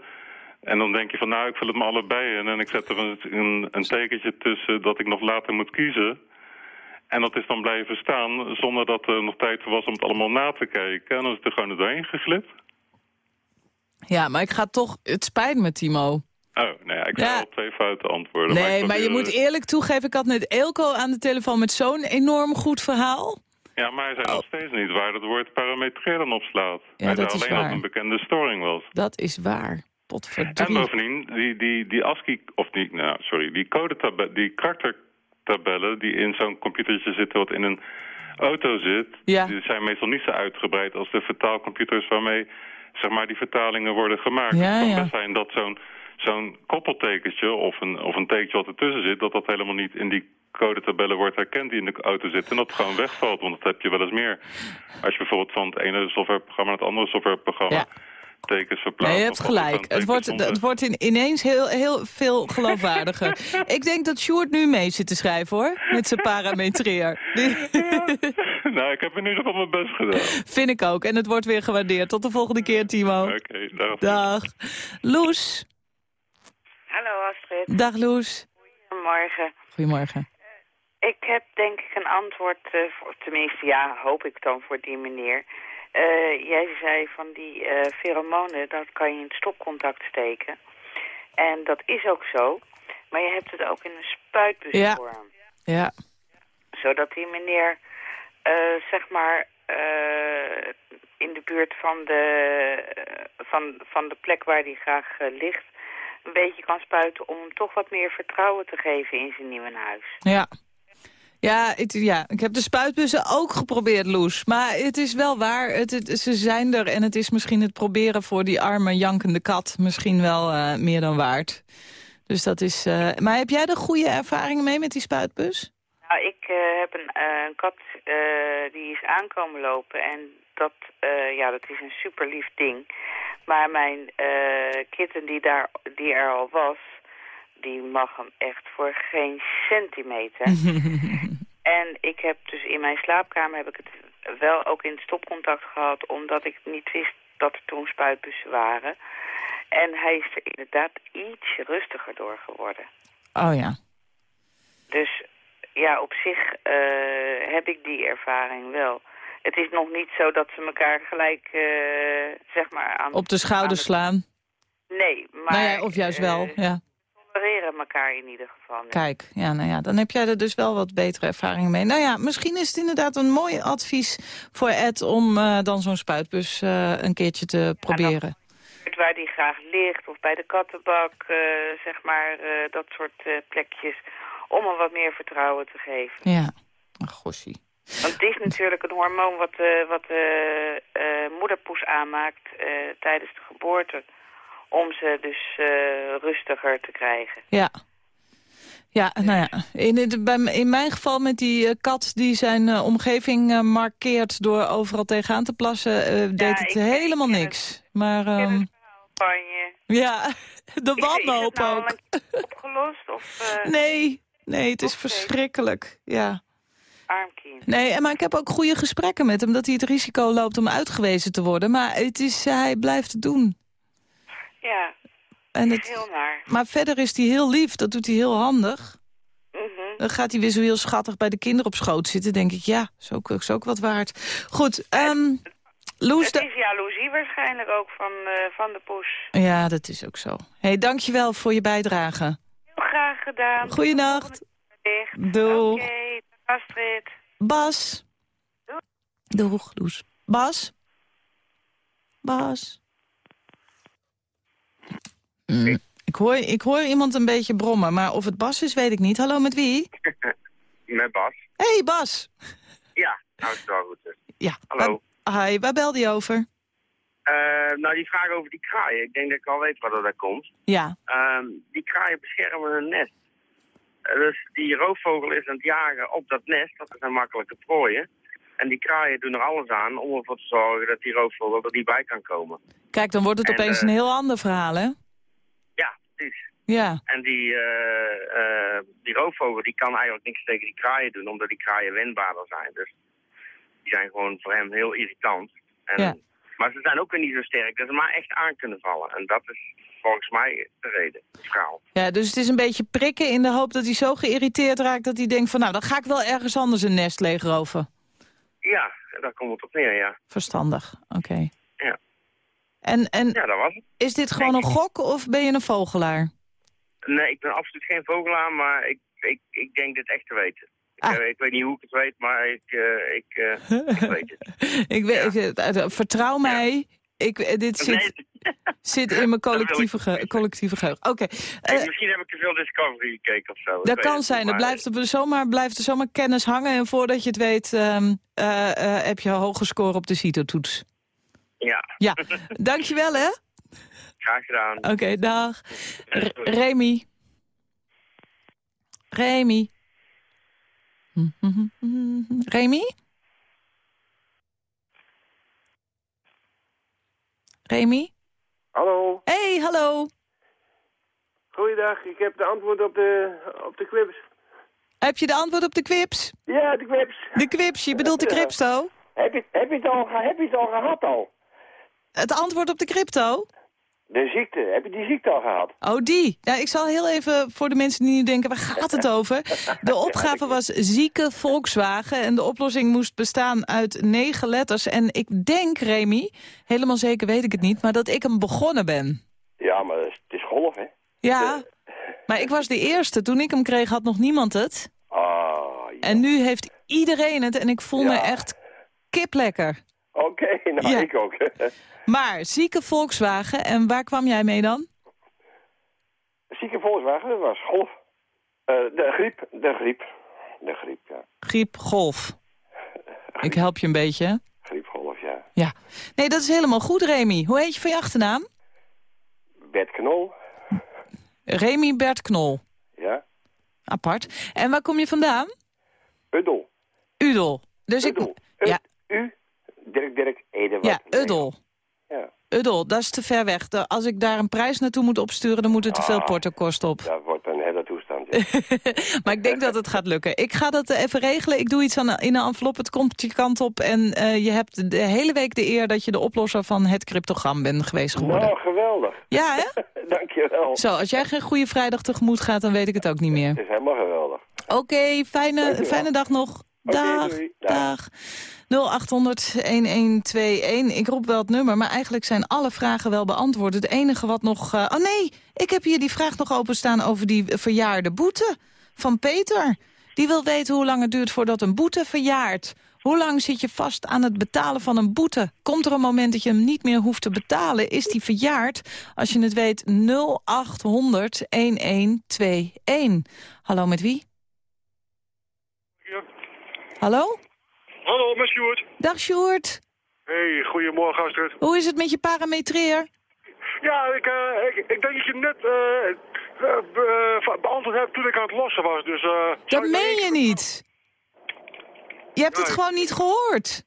En dan denk je van, nou, ik vul het me allebei in. En ik zet er een, een, een tekentje tussen dat ik nog later moet kiezen. En dat is dan blijven staan, zonder dat er nog tijd was om het allemaal na te kijken. En dan is het er gewoon doorheen geglipt. Ja, maar ik ga toch... Het spijt me, Timo. Oh, nee, ik Ja. ga al twee fouten antwoorden. Nee, ik maar je moet eerlijk toegeven... ik had net Eelco aan de telefoon met zo'n enorm goed verhaal. Ja, maar hij zei nog steeds niet waar het woord parametreer dan op slaat. Ja, hij dat zei is alleen dat een bekende storing was. Dat is waar. En bovendien, die, die, die ASCII, of die, nou, sorry, die codetabellen, die karaktertabellen die in zo'n computertje zitten wat in een auto zit, Ja. die zijn meestal niet zo uitgebreid als de vertaalcomputers waarmee, zeg maar, die vertalingen worden gemaakt. Ja, het kan ja. best zijn dat zo'n zo'n koppeltekentje of een, of een tekentje wat ertussen zit, dat dat helemaal niet in die codetabellen wordt herkend die in de auto zitten en dat gewoon wegvalt, want dat heb je wel eens meer. Als je bijvoorbeeld van het ene softwareprogramma naar het andere softwareprogramma Ja. Tekens verplaatst. Nee, je hebt gelijk. Het wordt, het wordt in, ineens heel, heel veel geloofwaardiger. ik denk dat Sjoerd nu mee zit te schrijven, hoor. Met zijn parametreer. Nou, ik heb in ieder geval mijn best gedaan. Vind ik ook. En het wordt weer gewaardeerd. Tot de volgende keer, Timo. Oké, dag. Dag. Loes. Hallo Astrid, Dag, Loes. goedemorgen. Goedemorgen. Ik heb denk ik een antwoord, eh, voor, tenminste ja, hoop ik dan voor die meneer. Eh, jij zei van die eh pheromonen, dat kan je in het stopcontact steken. En dat is ook zo, maar je hebt het ook in een spuitbusvorm. Ja. Zodat die meneer, eh, zeg maar, in de buurt van de, van, van de plek waar hij graag ligt... een beetje kan spuiten om hem toch wat meer vertrouwen te geven in zijn nieuwe huis. Ja. Ja, het, ja, ik heb de spuitbussen ook geprobeerd, Loes. Maar het is wel waar, het, ze zijn er en het is misschien het proberen voor die arme jankende kat misschien wel eh, meer dan waard. Dus dat is... eh, maar heb jij er goede ervaringen mee met die spuitbus? Nou, ik eh, heb een, een kat die is aankomen lopen en dat, ja, dat is een super lief ding. Maar mijn kitten die, daar, die er al was, die mag hem echt voor geen centimeter. en ik heb dus in mijn slaapkamer heb ik het wel ook in het stopcontact gehad, omdat ik niet wist dat er toen spuitbussen waren. En hij is er inderdaad iets rustiger door geworden. Oh ja. Dus ja, op zich eh, heb ik die ervaring wel. Het is nog niet zo dat ze elkaar gelijk, eh, zeg maar, aan... Op de aan schouders slaan. Nee, maar... nou ja, of juist wel, eh, ja. Tolereren elkaar in ieder geval. nu. Kijk, ja, nou ja, dan heb jij er dus wel wat betere ervaringen mee. Nou ja, misschien is het inderdaad een mooi advies voor Ed... om eh, dan zo'n spuitbus eh, een keertje te proberen. Waar die graag ligt, of bij de kattenbak, eh, zeg maar, dat soort plekjes. Om hem wat meer vertrouwen te geven. Ja, ach, gossie. Want het is natuurlijk een hormoon wat, wat de moederpoes aanmaakt tijdens de geboorte. Om ze dus eh, rustiger te krijgen. Ja. Ja, nou ja, in, het- bij, m- in mijn geval met die eh, kat die zijn eh, omgeving markeert door overal tegenaan te plassen, deed het helemaal niks. Maar Van je. ja, de wanhoop nou ook. opgelost? Of, Nee, nee, het is verschrikkelijk. Ja. Arm kind. Nee, maar ik heb ook goede gesprekken met hem... dat hij het risico loopt om uitgewezen te worden. Maar het is, hij blijft het doen. Ja, En het, heel naar. maar verder is hij heel lief. Dat doet hij heel handig. Mhm. Dan gaat hij weer zo heel schattig bij de kinderen op schoot zitten. denk ik, ja, is ook, is ook wat waard. Goed, ehm, Loes, Het is jaloezie waarschijnlijk ook van, eh, van de poes. ja, dat is ook zo. hey, dankjewel voor je bijdrage. Heel graag gedaan. Goeienacht. Doeg. Oké, Astrid. Bas. Doeg, Loes. Bas? Bas? Mm, Ik, hoor, ik hoor iemand een beetje brommen, maar of het Bas is, weet ik niet. Hallo, met wie? Met Bas. hey, Bas. Ja, nou is het wel goed. dus. Ja. Hallo. Waar, hi, waar belde je over? Eh, nou, die vraag over die kraaien. Ik denk dat ik al weet waar dat uit komt. Ja. Ehm, die kraaien beschermen hun nest. Eh, dus die roofvogel is aan het jagen op dat nest. Dat zijn makkelijke prooien. En die kraaien doen er alles aan om ervoor te zorgen dat die roofvogel er niet bij kan komen. Kijk, dan wordt het En, opeens eh, een heel ander verhaal, hè? Ja. En die, eh, die roofvogel die kan eigenlijk niks tegen die kraaien doen, omdat die kraaien wendbaarder zijn. Dus die zijn gewoon voor hem heel irritant. En, Ja. Maar ze zijn ook weer niet zo sterk dat ze maar echt aan kunnen vallen. En dat is volgens mij de reden, het verhaal. Ja, dus het is een beetje prikken in de hoop dat hij zo geïrriteerd raakt... dat hij denkt van, nou, dan ga ik wel ergens anders een nest leegroven. Ja, daar komt het op neer, ja. Verstandig, oké. En, en Ja, dat was het. is dit gewoon een gok of ben je een vogelaar? Nee, ik ben absoluut geen vogelaar, maar ik, ik, ik denk dit echt te weten. Ik, Ah. eh, ik weet niet hoe ik het weet, maar ik, eh, ik, eh, ik weet het. ik weet, vertrouw mij, ik, dit zit, Nee, zit in mijn collectieve, ge- collectieve geheugen. Oké, misschien heb ik te veel Discovery gekeken of zo. dat kan zijn. Er blijft er, zomaar, blijft er zomaar kennis hangen... en voordat je het weet ehm, eh, eh, heb je een hoge score op de CITO-toets. Ja, Ja, dankjewel hè. graag gedaan. Oké, dag. R- Remy. Remy. Remy? Remy? Hallo. Hey, hallo. Goeiedag, ik heb de antwoord op de, op de quips. Heb je de antwoord op de quips? Ja, de quips. De quips, je bedoelt de crypto? Heb je, heb, je het al, heb je het al gehad al? Het antwoord op de crypto? De ziekte, heb je die ziekte al gehad? Oh, die. Ja, ik zal heel even voor de mensen die nu denken, waar gaat het over? De opgave was zieke Volkswagen en de oplossing moest bestaan uit negen letters. En ik denk, Remy, helemaal zeker weet ik het niet, maar dat ik hem begonnen ben. Ja, maar het is, golf, hè? Ja, maar ik was de eerste. Toen ik hem kreeg had nog niemand het. Ah, ja. En nu heeft iedereen het en ik voel me echt kiplekker. Oké, nou Ja. ik ook. Maar, zieke Volkswagen, en waar kwam jij mee dan? Zieke Volkswagen, dat was golf. Eh, de griep, de griep. De griep, ja. Griep, golf. Ik help je een beetje, hè? Griepgolf, ja. Ja. Nee, dat is helemaal goed, Remy. Hoe heet je van je achternaam? Bert Knol, Remy Bert Knol. ja. Apart. En waar kom je vandaan? Uddel. Udel. Dus ik... Ja, U, Dirk Dirk Eduard. ja Udel. Ja. Udel, dat is te ver weg. Als ik daar een prijs naartoe moet opsturen, dan moet het te veel Ah. porto kosten op. Dat wordt een hele toestand. ja. maar ik denk dat het gaat lukken. Ik ga dat even regelen. Ik doe iets aan, in een envelop. Het komt je kant op. En eh, je hebt de hele week de eer dat je de oplosser van het cryptogram bent geweest geworden. Nou, geweldig. Ja, hè? Dankjewel. Zo, als jij geen goede vrijdag tegemoet gaat, dan weet ik het ook niet meer. Het is helemaal geweldig. Oké, fijne, Dankjewel. fijne dag nog. Dag. Dag. dag. 0800-1121. Ik roep wel het nummer, maar eigenlijk zijn alle vragen wel beantwoord. Het enige wat nog... eh, oh nee, ik heb hier die vraag nog openstaan over die verjaarde boete van Peter. Die wil weten hoe lang het duurt voordat een boete verjaart. Hoe lang zit je vast aan het betalen van een boete? Komt er een moment dat je hem niet meer hoeft te betalen? Is die verjaard? Als je het weet, 0800 1121. Hallo, met wie? Hallo? Hallo, met Sjoerd. Dag Sjoerd. Hey, goedemorgen Astrid. Hoe is het met je parametreer? Ja, ik, eh, ik, ik denk dat je net eh, beantwoord hebt toen ik aan het lossen was. Dus, eh, Dat meen je niet. Je hebt het gewoon niet gehoord.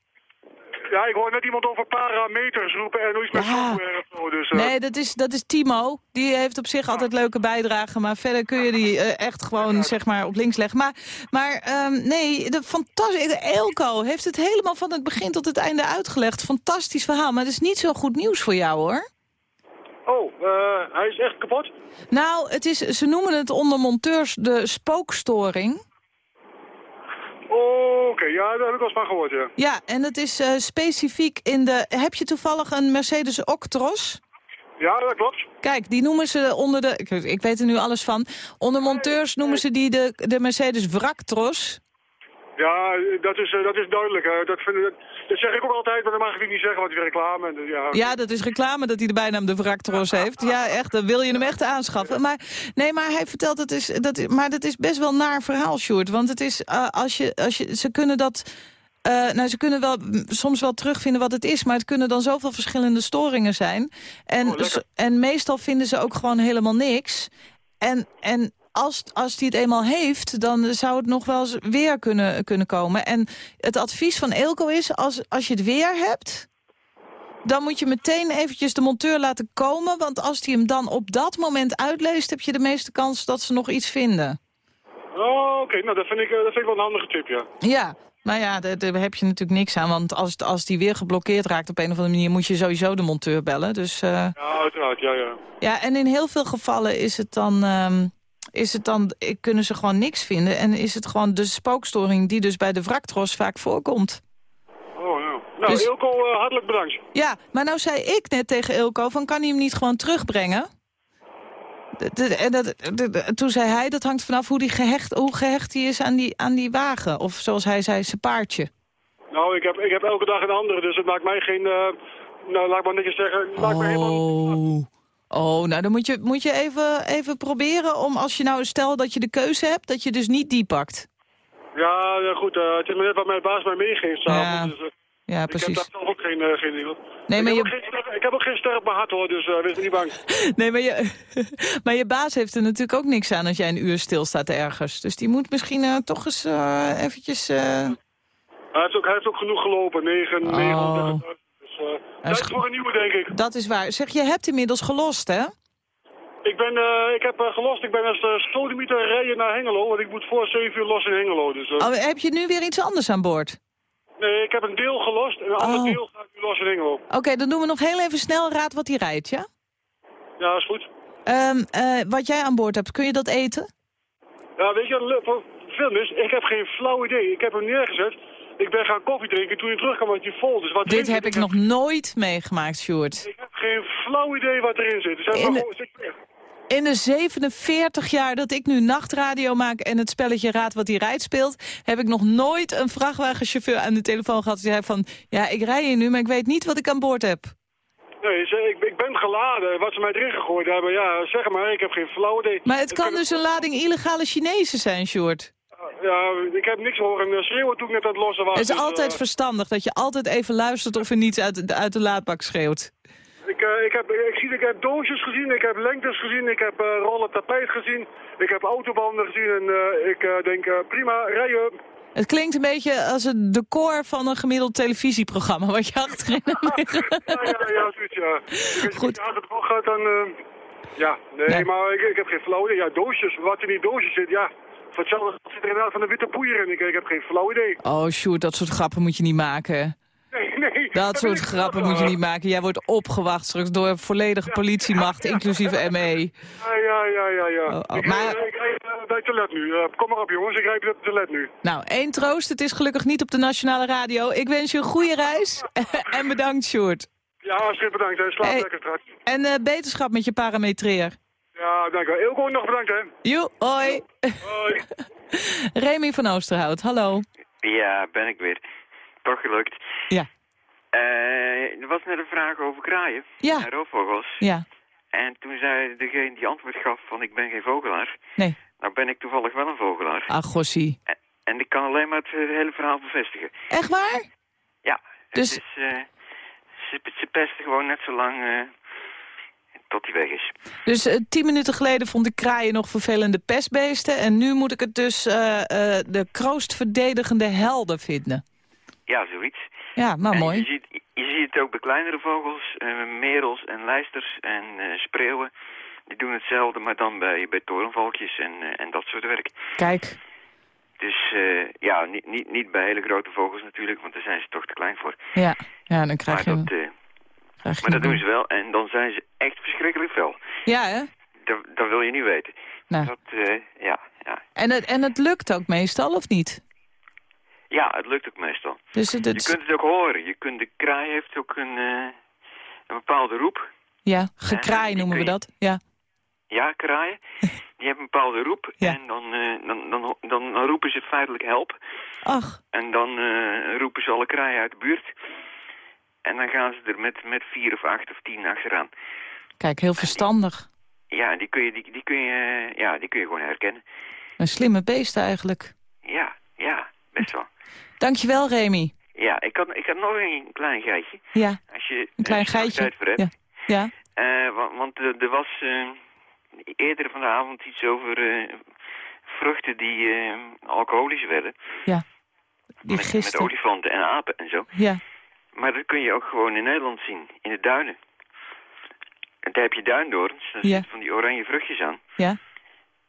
Ja, ik hoor net iemand over parameters roepen en nog iets met Ja. software of zo. Dus, eh, Nee, dat is, dat is Timo. Die heeft op zich altijd leuke bijdragen. Maar verder kun je die eh, echt gewoon zeg maar, op links leggen. Maar, maar ehm, nee, de fantastisch. Elko heeft het helemaal van het begin tot het einde uitgelegd. Fantastisch verhaal. Maar dat is niet zo goed nieuws voor jou hoor. Oh, eh, hij is echt kapot? Nou, het is, ze noemen het onder monteurs de spookstoring. Oké. Ja, daar heb ik wel eens van gehoord, ja. Ja, en het is eh, specifiek in de... Heb je toevallig een Mercedes Octros? Ja, dat klopt. Kijk, die noemen ze onder de... Ik, ik weet er nu alles van. Onder monteurs noemen ze die de, de Mercedes Wraktros. Ja, dat is, eh, dat is duidelijk. hè. Dat, vind, ik- dat zeg ik ook altijd, maar dan mag ik niet zeggen, want die reclame. En, ja. Ja, dat is reclame dat hij de bijnaam de Wraktros heeft. Ja, echt, dan wil je hem echt aanschaffen. Maar, nee, maar hij vertelt, dat is, dat, is- maar dat is best wel naar verhaal, Sjoerd. Want het is, eh, als je, als je, ze kunnen dat... eh, nou, ze kunnen wel mm, soms wel terugvinden wat het is... maar het kunnen dan zoveel verschillende storingen zijn. En, s- en meestal vinden ze ook gewoon helemaal niks. En, en als, als hij het eenmaal heeft, dan zou het nog wel eens weer kunnen, kunnen komen. En het advies van Eelco is, als, als je het weer hebt... dan moet je meteen eventjes de monteur laten komen... want als hij hem dan op dat moment uitleest... heb je de meeste kans dat ze nog iets vinden. Oh, oké. Nou, dat vind, ik, eh, dat vind ik wel een handige tip, ja. Ja, maar ja, daar, heb je natuurlijk niks aan. Want als, als die weer geblokkeerd raakt op een of andere manier... moet je sowieso de monteur bellen. Dus, eh, Ja, uiteraard, ja, ja. ja, en in heel veel gevallen is het dan... ehm, is het dan, eh, kunnen ze gewoon niks vinden. En is het gewoon de spookstoring die dus bij de wraktros vaak voorkomt. Oh, ja. Nou, Dus- Ilko, eh, hartelijk bedankt. Ja, maar nou zei ik net tegen Ilko van kan hij hem niet gewoon terugbrengen? De- de- En dat, de- de- toen zei hij, dat hangt vanaf hoe, die gehecht, hoe gehecht hij is aan die, aan die wagen. Of zoals hij zei, zijn paardje. Nou, ik heb, ik heb elke dag een andere, dus het maakt mij geen... eh, nou, laat ik maar netjes zeggen, het maakt mij helemaal... Oh. Nou dan moet je, moet je even, even proberen om als je nou stel dat je de keuze hebt, dat je dus niet die pakt. Ja, ja, goed, eh, het is maar net wat mijn baas mij meegeeft s'avonds. Dus, eh, Ja, Ik precies. heb daar zelf ook geen, eh, geen op. Nee, ik, maar heb je- ook geen, ster- ik heb ook geen ster op mijn hart hoor, dus wees er niet bang. Nee, maar je, maar je baas heeft er natuurlijk ook niks aan als jij een uur stilstaat ergens. Dus die moet misschien toch eens eventjes... Hij heeft ook, hij heeft ook genoeg gelopen, 9, Oh. 39. Uh, tijd voor een nieuwe, denk ik. Dat is waar. Zeg, je hebt inmiddels gelost, hè? Ik, ben, eh, ik heb eh, gelost, ik ben als uh, sodemieter rijden naar Hengelo, want ik moet voor 7 uur los in Hengelo. Dus, Oh, heb je nu weer iets anders aan boord? Nee, ik heb een deel gelost en een ander Oh. deel gaat nu los in Hengelo. Oké, dan doen we nog heel even snel raad wat hij rijdt, ja? Ja, is goed. Ehm, eh, wat jij aan boord hebt, kun je dat eten? Ja, weet je wat film is? Ik heb geen flauw idee. Ik heb hem neergezet. Ik ben gaan koffie drinken. Toen hij terugkwam was hij vol. Dus wat Dit heb ik nog nooit meegemaakt, Sjoerd. Ik heb geen flauw idee wat erin zit. Dus In de-. In de 47 jaar dat ik nu nachtradio maak en het spelletje Raad wat hij rijdt speelt... heb ik nog nooit een vrachtwagenchauffeur aan de telefoon gehad die zei van... ja, ik rij hier nu, maar ik weet niet wat ik aan boord heb. Nee, ze, ik, ik ben geladen. Wat ze mij erin gegooid hebben, ja, zeg maar. Ik heb geen flauw idee. Maar het Ik kan dus een lading illegale Chinezen zijn, Sjoerd. Ja, ik heb niks horen schreeuwen toen ik net aan het lossen was. Het is Dus, altijd eh, verstandig dat je altijd even luistert of er niets uit, de- uit de laadbak schreeuwt. Ik, eh, ik, heb, ik, zie, ik heb doosjes gezien, ik heb lengtes gezien, ik heb eh, rollen tapijt gezien, ik heb autobanden gezien en ik denk prima, rijden. Het klinkt een beetje als het decor van een gemiddeld televisieprogramma... wat je achterin hebt. Ja, ja, ja, zoiets, ja. Goed. Als het gaat, dan... ja, nee, maar ik, ik heb geen flauw idee. Ja, doosjes, wat in die doosjes zit, ja. Voor hetzelfde zit er inderdaad van een witte poeier in. Ik, ik heb geen flauw idee. Oh, Sjoerd, dat soort grappen moet je niet maken. Nee, nee. Dat soort grappen moet je niet maken. Jij wordt opgewacht straks door volledige politiemacht, inclusief ME. Ja, ja, ja, ja. ja. oh, ik, maar- rij- ik rijd eh, bij het toilet nu. Eh, kom maar op, jongens. Ik rijd bij het toilet nu. Nou, één troost. Het is gelukkig niet op de Nationale Radio. Ik wens je een goede reis. en bedankt, Sjoerd. Ja, hartstikke bedankt. Slaap Hey. lekker straks. En eh, beterschap met je parametreer. Ja, dank u wel. Ilko, nog bedankt, hè. Joe, hoi. Hoi. Remy van Oosterhout, hallo. Ja, ben ik weer. Toch gelukt. Ja. Eh, er was net een vraag over kraaien. Ja. En roofvogels. Ja, En toen zei degene die antwoord gaf van ik ben geen vogelaar. nee. Nou ben ik toevallig wel een vogelaar. Ach, gossie. En ik kan alleen maar het eh, hele verhaal bevestigen. Echt waar? Ja. Dus- Het is, eh, ze, ze pesten gewoon net zo lang eh, tot hij weg is. Dus eh, tien minuten geleden vond ik kraaien nog vervelende pestbeesten... en nu moet ik het dus eh, eh, de kroostverdedigende helden vinden. Ja, zoiets. Ja, nou En mooi. Je ziet, je ziet het ook bij kleinere vogels, merels en lijsters en spreeuwen. Die doen hetzelfde, maar dan bij, bij torenvalkjes en, en dat soort werk. Kijk, Dus ja, niet, niet, niet bij hele grote vogels natuurlijk, want daar zijn ze toch te klein voor. ja, ja dan krijg maar je... dat, maar dat doen ze wel en dan zijn ze echt verschrikkelijk fel. Ja, hè? Dat, dat wil je niet weten. Nou. Dat, eh, ja, ja. En het, en het lukt ook meestal, of niet? Ja, het lukt ook meestal. Dus het, het- Je kunt het ook horen. Je kunt, de kraai heeft ook een, eh, een bepaalde roep. ja, gekraai noemen we dat. Ja. Ja, kraaien. Die hebben een bepaalde roep. Ja. En dan, eh, dan, dan, dan, roepen ze feitelijk help. Ach, En dan roepen ze alle kraaien uit de buurt. En dan gaan ze er met, met vier of acht of tien achteraan. kijk, heel verstandig. Ja, die kun je, die, die kun je, eh, ja, die kun je gewoon herkennen. Een slimme beest eigenlijk. Ja, ja, best wel. Dankjewel, Remy. Ja, ik had, ik had nog een klein geitje. Ja, Als je, een klein er nog geitje. tijd voor hebt. Ja. ja. Eh, wa- want eh, er was eh, eerder vanavond iets over eh, vruchten die eh, alcoholisch werden. Ja. Die met, met olifanten en apen en zo. Ja. Maar dat kun je ook gewoon in Nederland zien, in de duinen. En daar heb je duindorens, daar Ja. zitten van die oranje vruchtjes aan. Ja.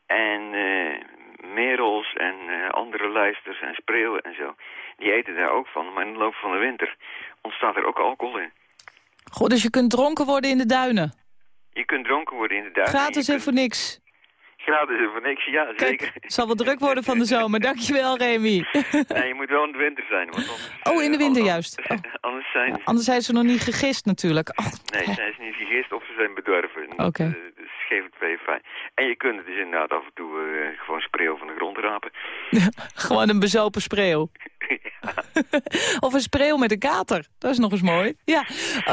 En eh merels en eh, andere luisters en spreeuwen en zo, die eten daar ook van. Maar in de loop van de winter ontstaat er ook alcohol in. Goed, dus je kunt dronken worden in de duinen. Je kunt dronken worden in de duinen. Gratis en voor niks. Voor niks, ja zeker. Het zal wel druk worden van de zomer. Dankjewel, Remy. nee, je moet wel in de winter zijn. Want anders, Oh, in de winter juist. Oh, anders zijn, anders zijn ze nog niet gegist natuurlijk. Oh, nee, zijn ze niet vergist of ze zijn bedorven. Oké. Dat, is geen twee fijn. En je kunt het dus inderdaad af en toe eh, gewoon spreeuw van de grond rapen. gewoon een bezopen spreeuw. of een spreeuw met een kater. Dat is nog eens mooi. Ja,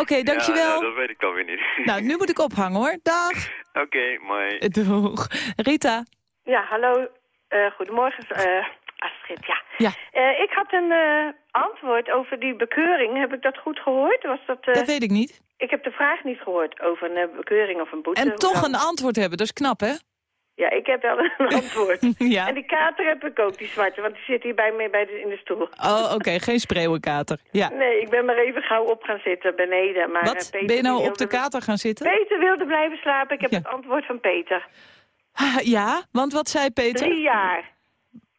oké, dankjewel. Ja, nou, dat weet ik dan weer niet. Nou, nu moet ik ophangen hoor. Dag. Oké, mooi. Doeg. Rita. Ja, hallo. Eh, goedemorgen, eh, Astrid. Ja. Ja. Eh, ik had een eh, antwoord over die bekeuring. Heb ik dat goed gehoord? Was dat, eh, Dat weet ik niet. Ik heb de vraag niet gehoord over een bekeuring of een boete. En toch een antwoord hebben, dat is knap hè? Ja, ik heb wel een antwoord. Ja. En die kater heb ik ook, die zwarte, want die zit hier bij mij bij de, in de stoel. Oh, oké, geen spreeuwenkater. Ja. Nee, ik ben maar even gauw op gaan zitten beneden. Maar, Wat? Peter Ben je nou op de kater gaan zitten? Peter wilde blijven slapen. Ik heb het antwoord van Peter. Ja, want wat zei Peter? Drie jaar.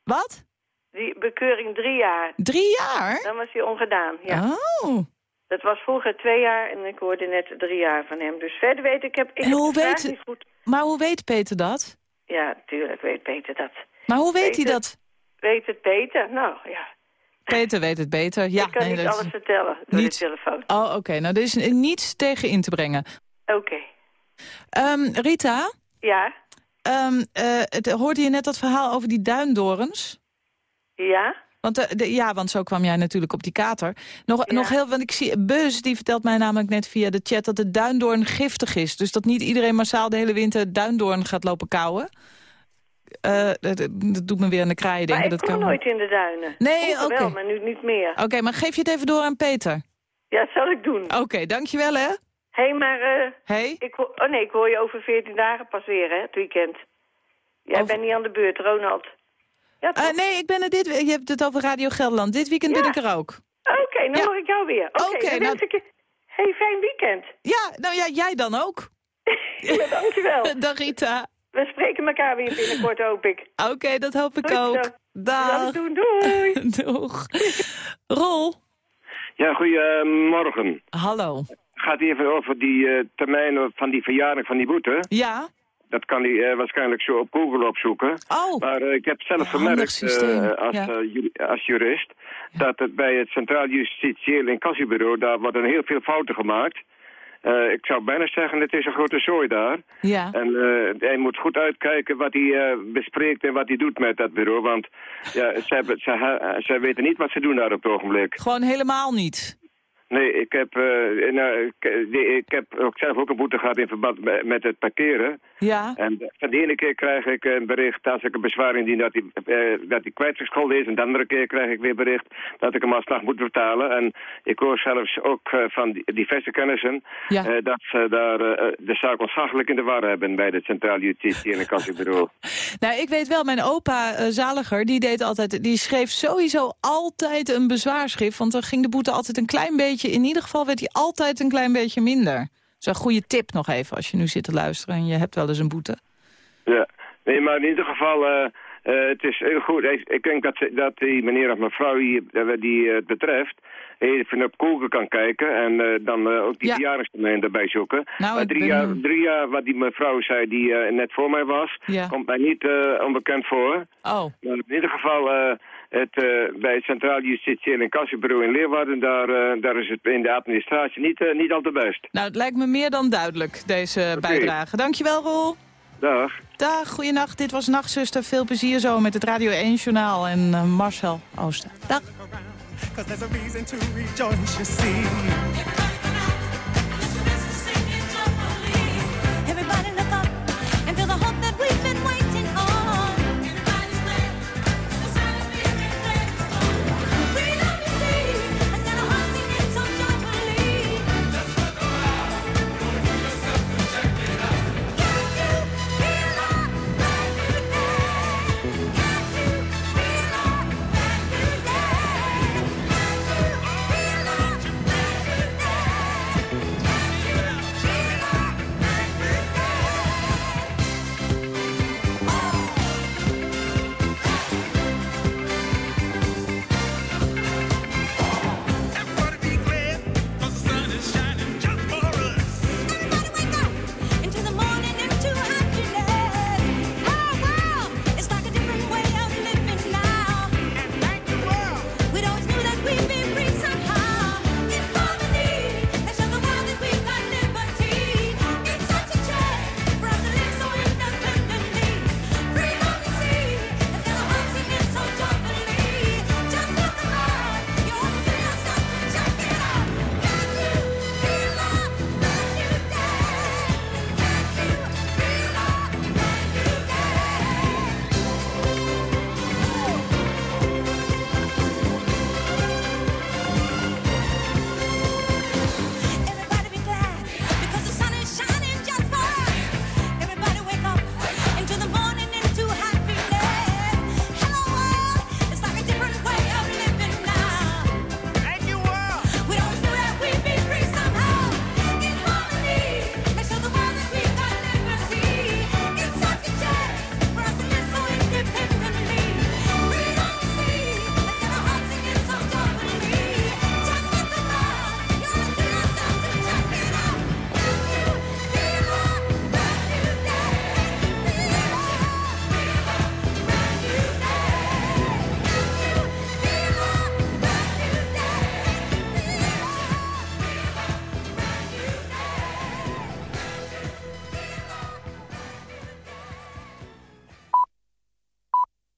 Wat? Die bekeuring drie jaar. Drie jaar? Dan was hij ongedaan, ja. Oh. Dat was vroeger twee jaar en ik hoorde net drie jaar van hem. Dus verder weet ik, heb, ik En hoe weet- niet goed. Maar hoe weet Peter dat? Ja, tuurlijk weet Peter dat. Maar hoe weet hij dat? Weet het Peter? Nou, ja. Peter weet het beter. Ja, ik kan nee, niet dat- alles vertellen door Niet- de telefoon. Oh, oké. Nou, er is niets tegen in te brengen. Oké. Ehm, Rita, Ja? ehm, eh, het, hoorde je net dat verhaal over die duindorens? Ja? Want, eh, de, ja, want zo kwam jij natuurlijk op die kater. Nog, nog heel, want ik zie, Bus die vertelt mij namelijk net via de chat dat de duindoorn giftig is. Dus dat niet iedereen massaal de hele winter duindoorn gaat lopen kauwen. Eh, dat, dat doet me weer aan de kraaien denken. maar ik dat kan... nooit in de duinen. Nee, oké. wel, maar nu niet meer. Oké, maar geef je het even door aan Peter. Ja, dat zal ik doen. Oké, dankjewel hè. Hé, hey, maar... eh hey? ik, oh nee, ik hoor je over 14 dagen pas weer, hè, het weekend. Jij bent niet aan de beurt, Ronald. Ja? Eh, nee, ik ben er dit, je hebt het over Radio Gelderland. Dit weekend ben ik er ook. Oké, dan hoor ik jou weer. Oké, dan nou- wens ik je... hey, fijn weekend. Ja, nou ja, jij dan ook. ja, dankjewel. Dag Rita. We spreken elkaar weer binnenkort, hoop ik. Oké, dat hoop ik Goed ook. zo. Dag. Doen, doei. Doeg. Rol. Ja, goedemorgen. Hallo. Gaat even over die eh, termijn van die verjaardag van die boete. Ja. Dat kan hij eh, waarschijnlijk zo op Google opzoeken. Oh. Maar eh, ik heb zelf gemerkt eh, als, ja. ju- als jurist... dat het bij het Centraal Justitieel Incassobureau... daar worden heel veel fouten gemaakt. Ik zou bijna zeggen, het is een grote zooi daar. Ja. En hij moet goed uitkijken wat hij bespreekt en wat hij doet met dat bureau. Want ja, zij, hebben- ha- zij weten niet wat ze doen daar op het ogenblik. Gewoon helemaal niet. Nee, ik heb, nou, ik, ik heb ook zelf ook een boete gehad in verband met het parkeren. Ja. En van de ene keer krijg ik een bericht als ik een bezwaar indien dat hij, eh, dat hij kwijtgescholden is. En de andere keer krijg ik weer bericht dat ik hem alsnog moet betalen. En ik hoor zelfs ook eh, van di- diverse kennissen Ja. eh, dat ze daar de zaak ontzaglijk in de war hebben bij het Centraal Justitie en het Kassenbureau. Nou, ik weet wel, mijn opa Zaliger, die deed altijd, die schreef sowieso altijd een bezwaarschrift. Want dan ging de boete altijd een klein beetje, in ieder geval werd hij altijd een klein beetje minder. Is een goede tip nog even, als je nu zit te luisteren en je hebt wel eens een boete. Ja, nee, maar in ieder geval, eh, Eh, het is heel goed. Ik, denk dat, dat die meneer of mevrouw die, die eh, het betreft... even op Google kan kijken en dan ook die Ja. verjaardagstermijn erbij zoeken. Nou, drie, ben- jaar, drie jaar wat die mevrouw zei die net voor mij was... Ja. komt mij niet onbekend voor. Oh. Maar in ieder geval... het, eh, bij het Centraal Justitie en Incassobureau in Leeuwarden, daar, eh, daar is het in de administratie niet, eh, niet al te best. Nou, het lijkt me meer dan duidelijk, deze bijdrage. Dankjewel, Roel. Dag. Dag, goeienacht. Dit was Nachtzuster. Veel plezier zo met het Radio 1-journaal en eh, Marcel Oosten. Dag.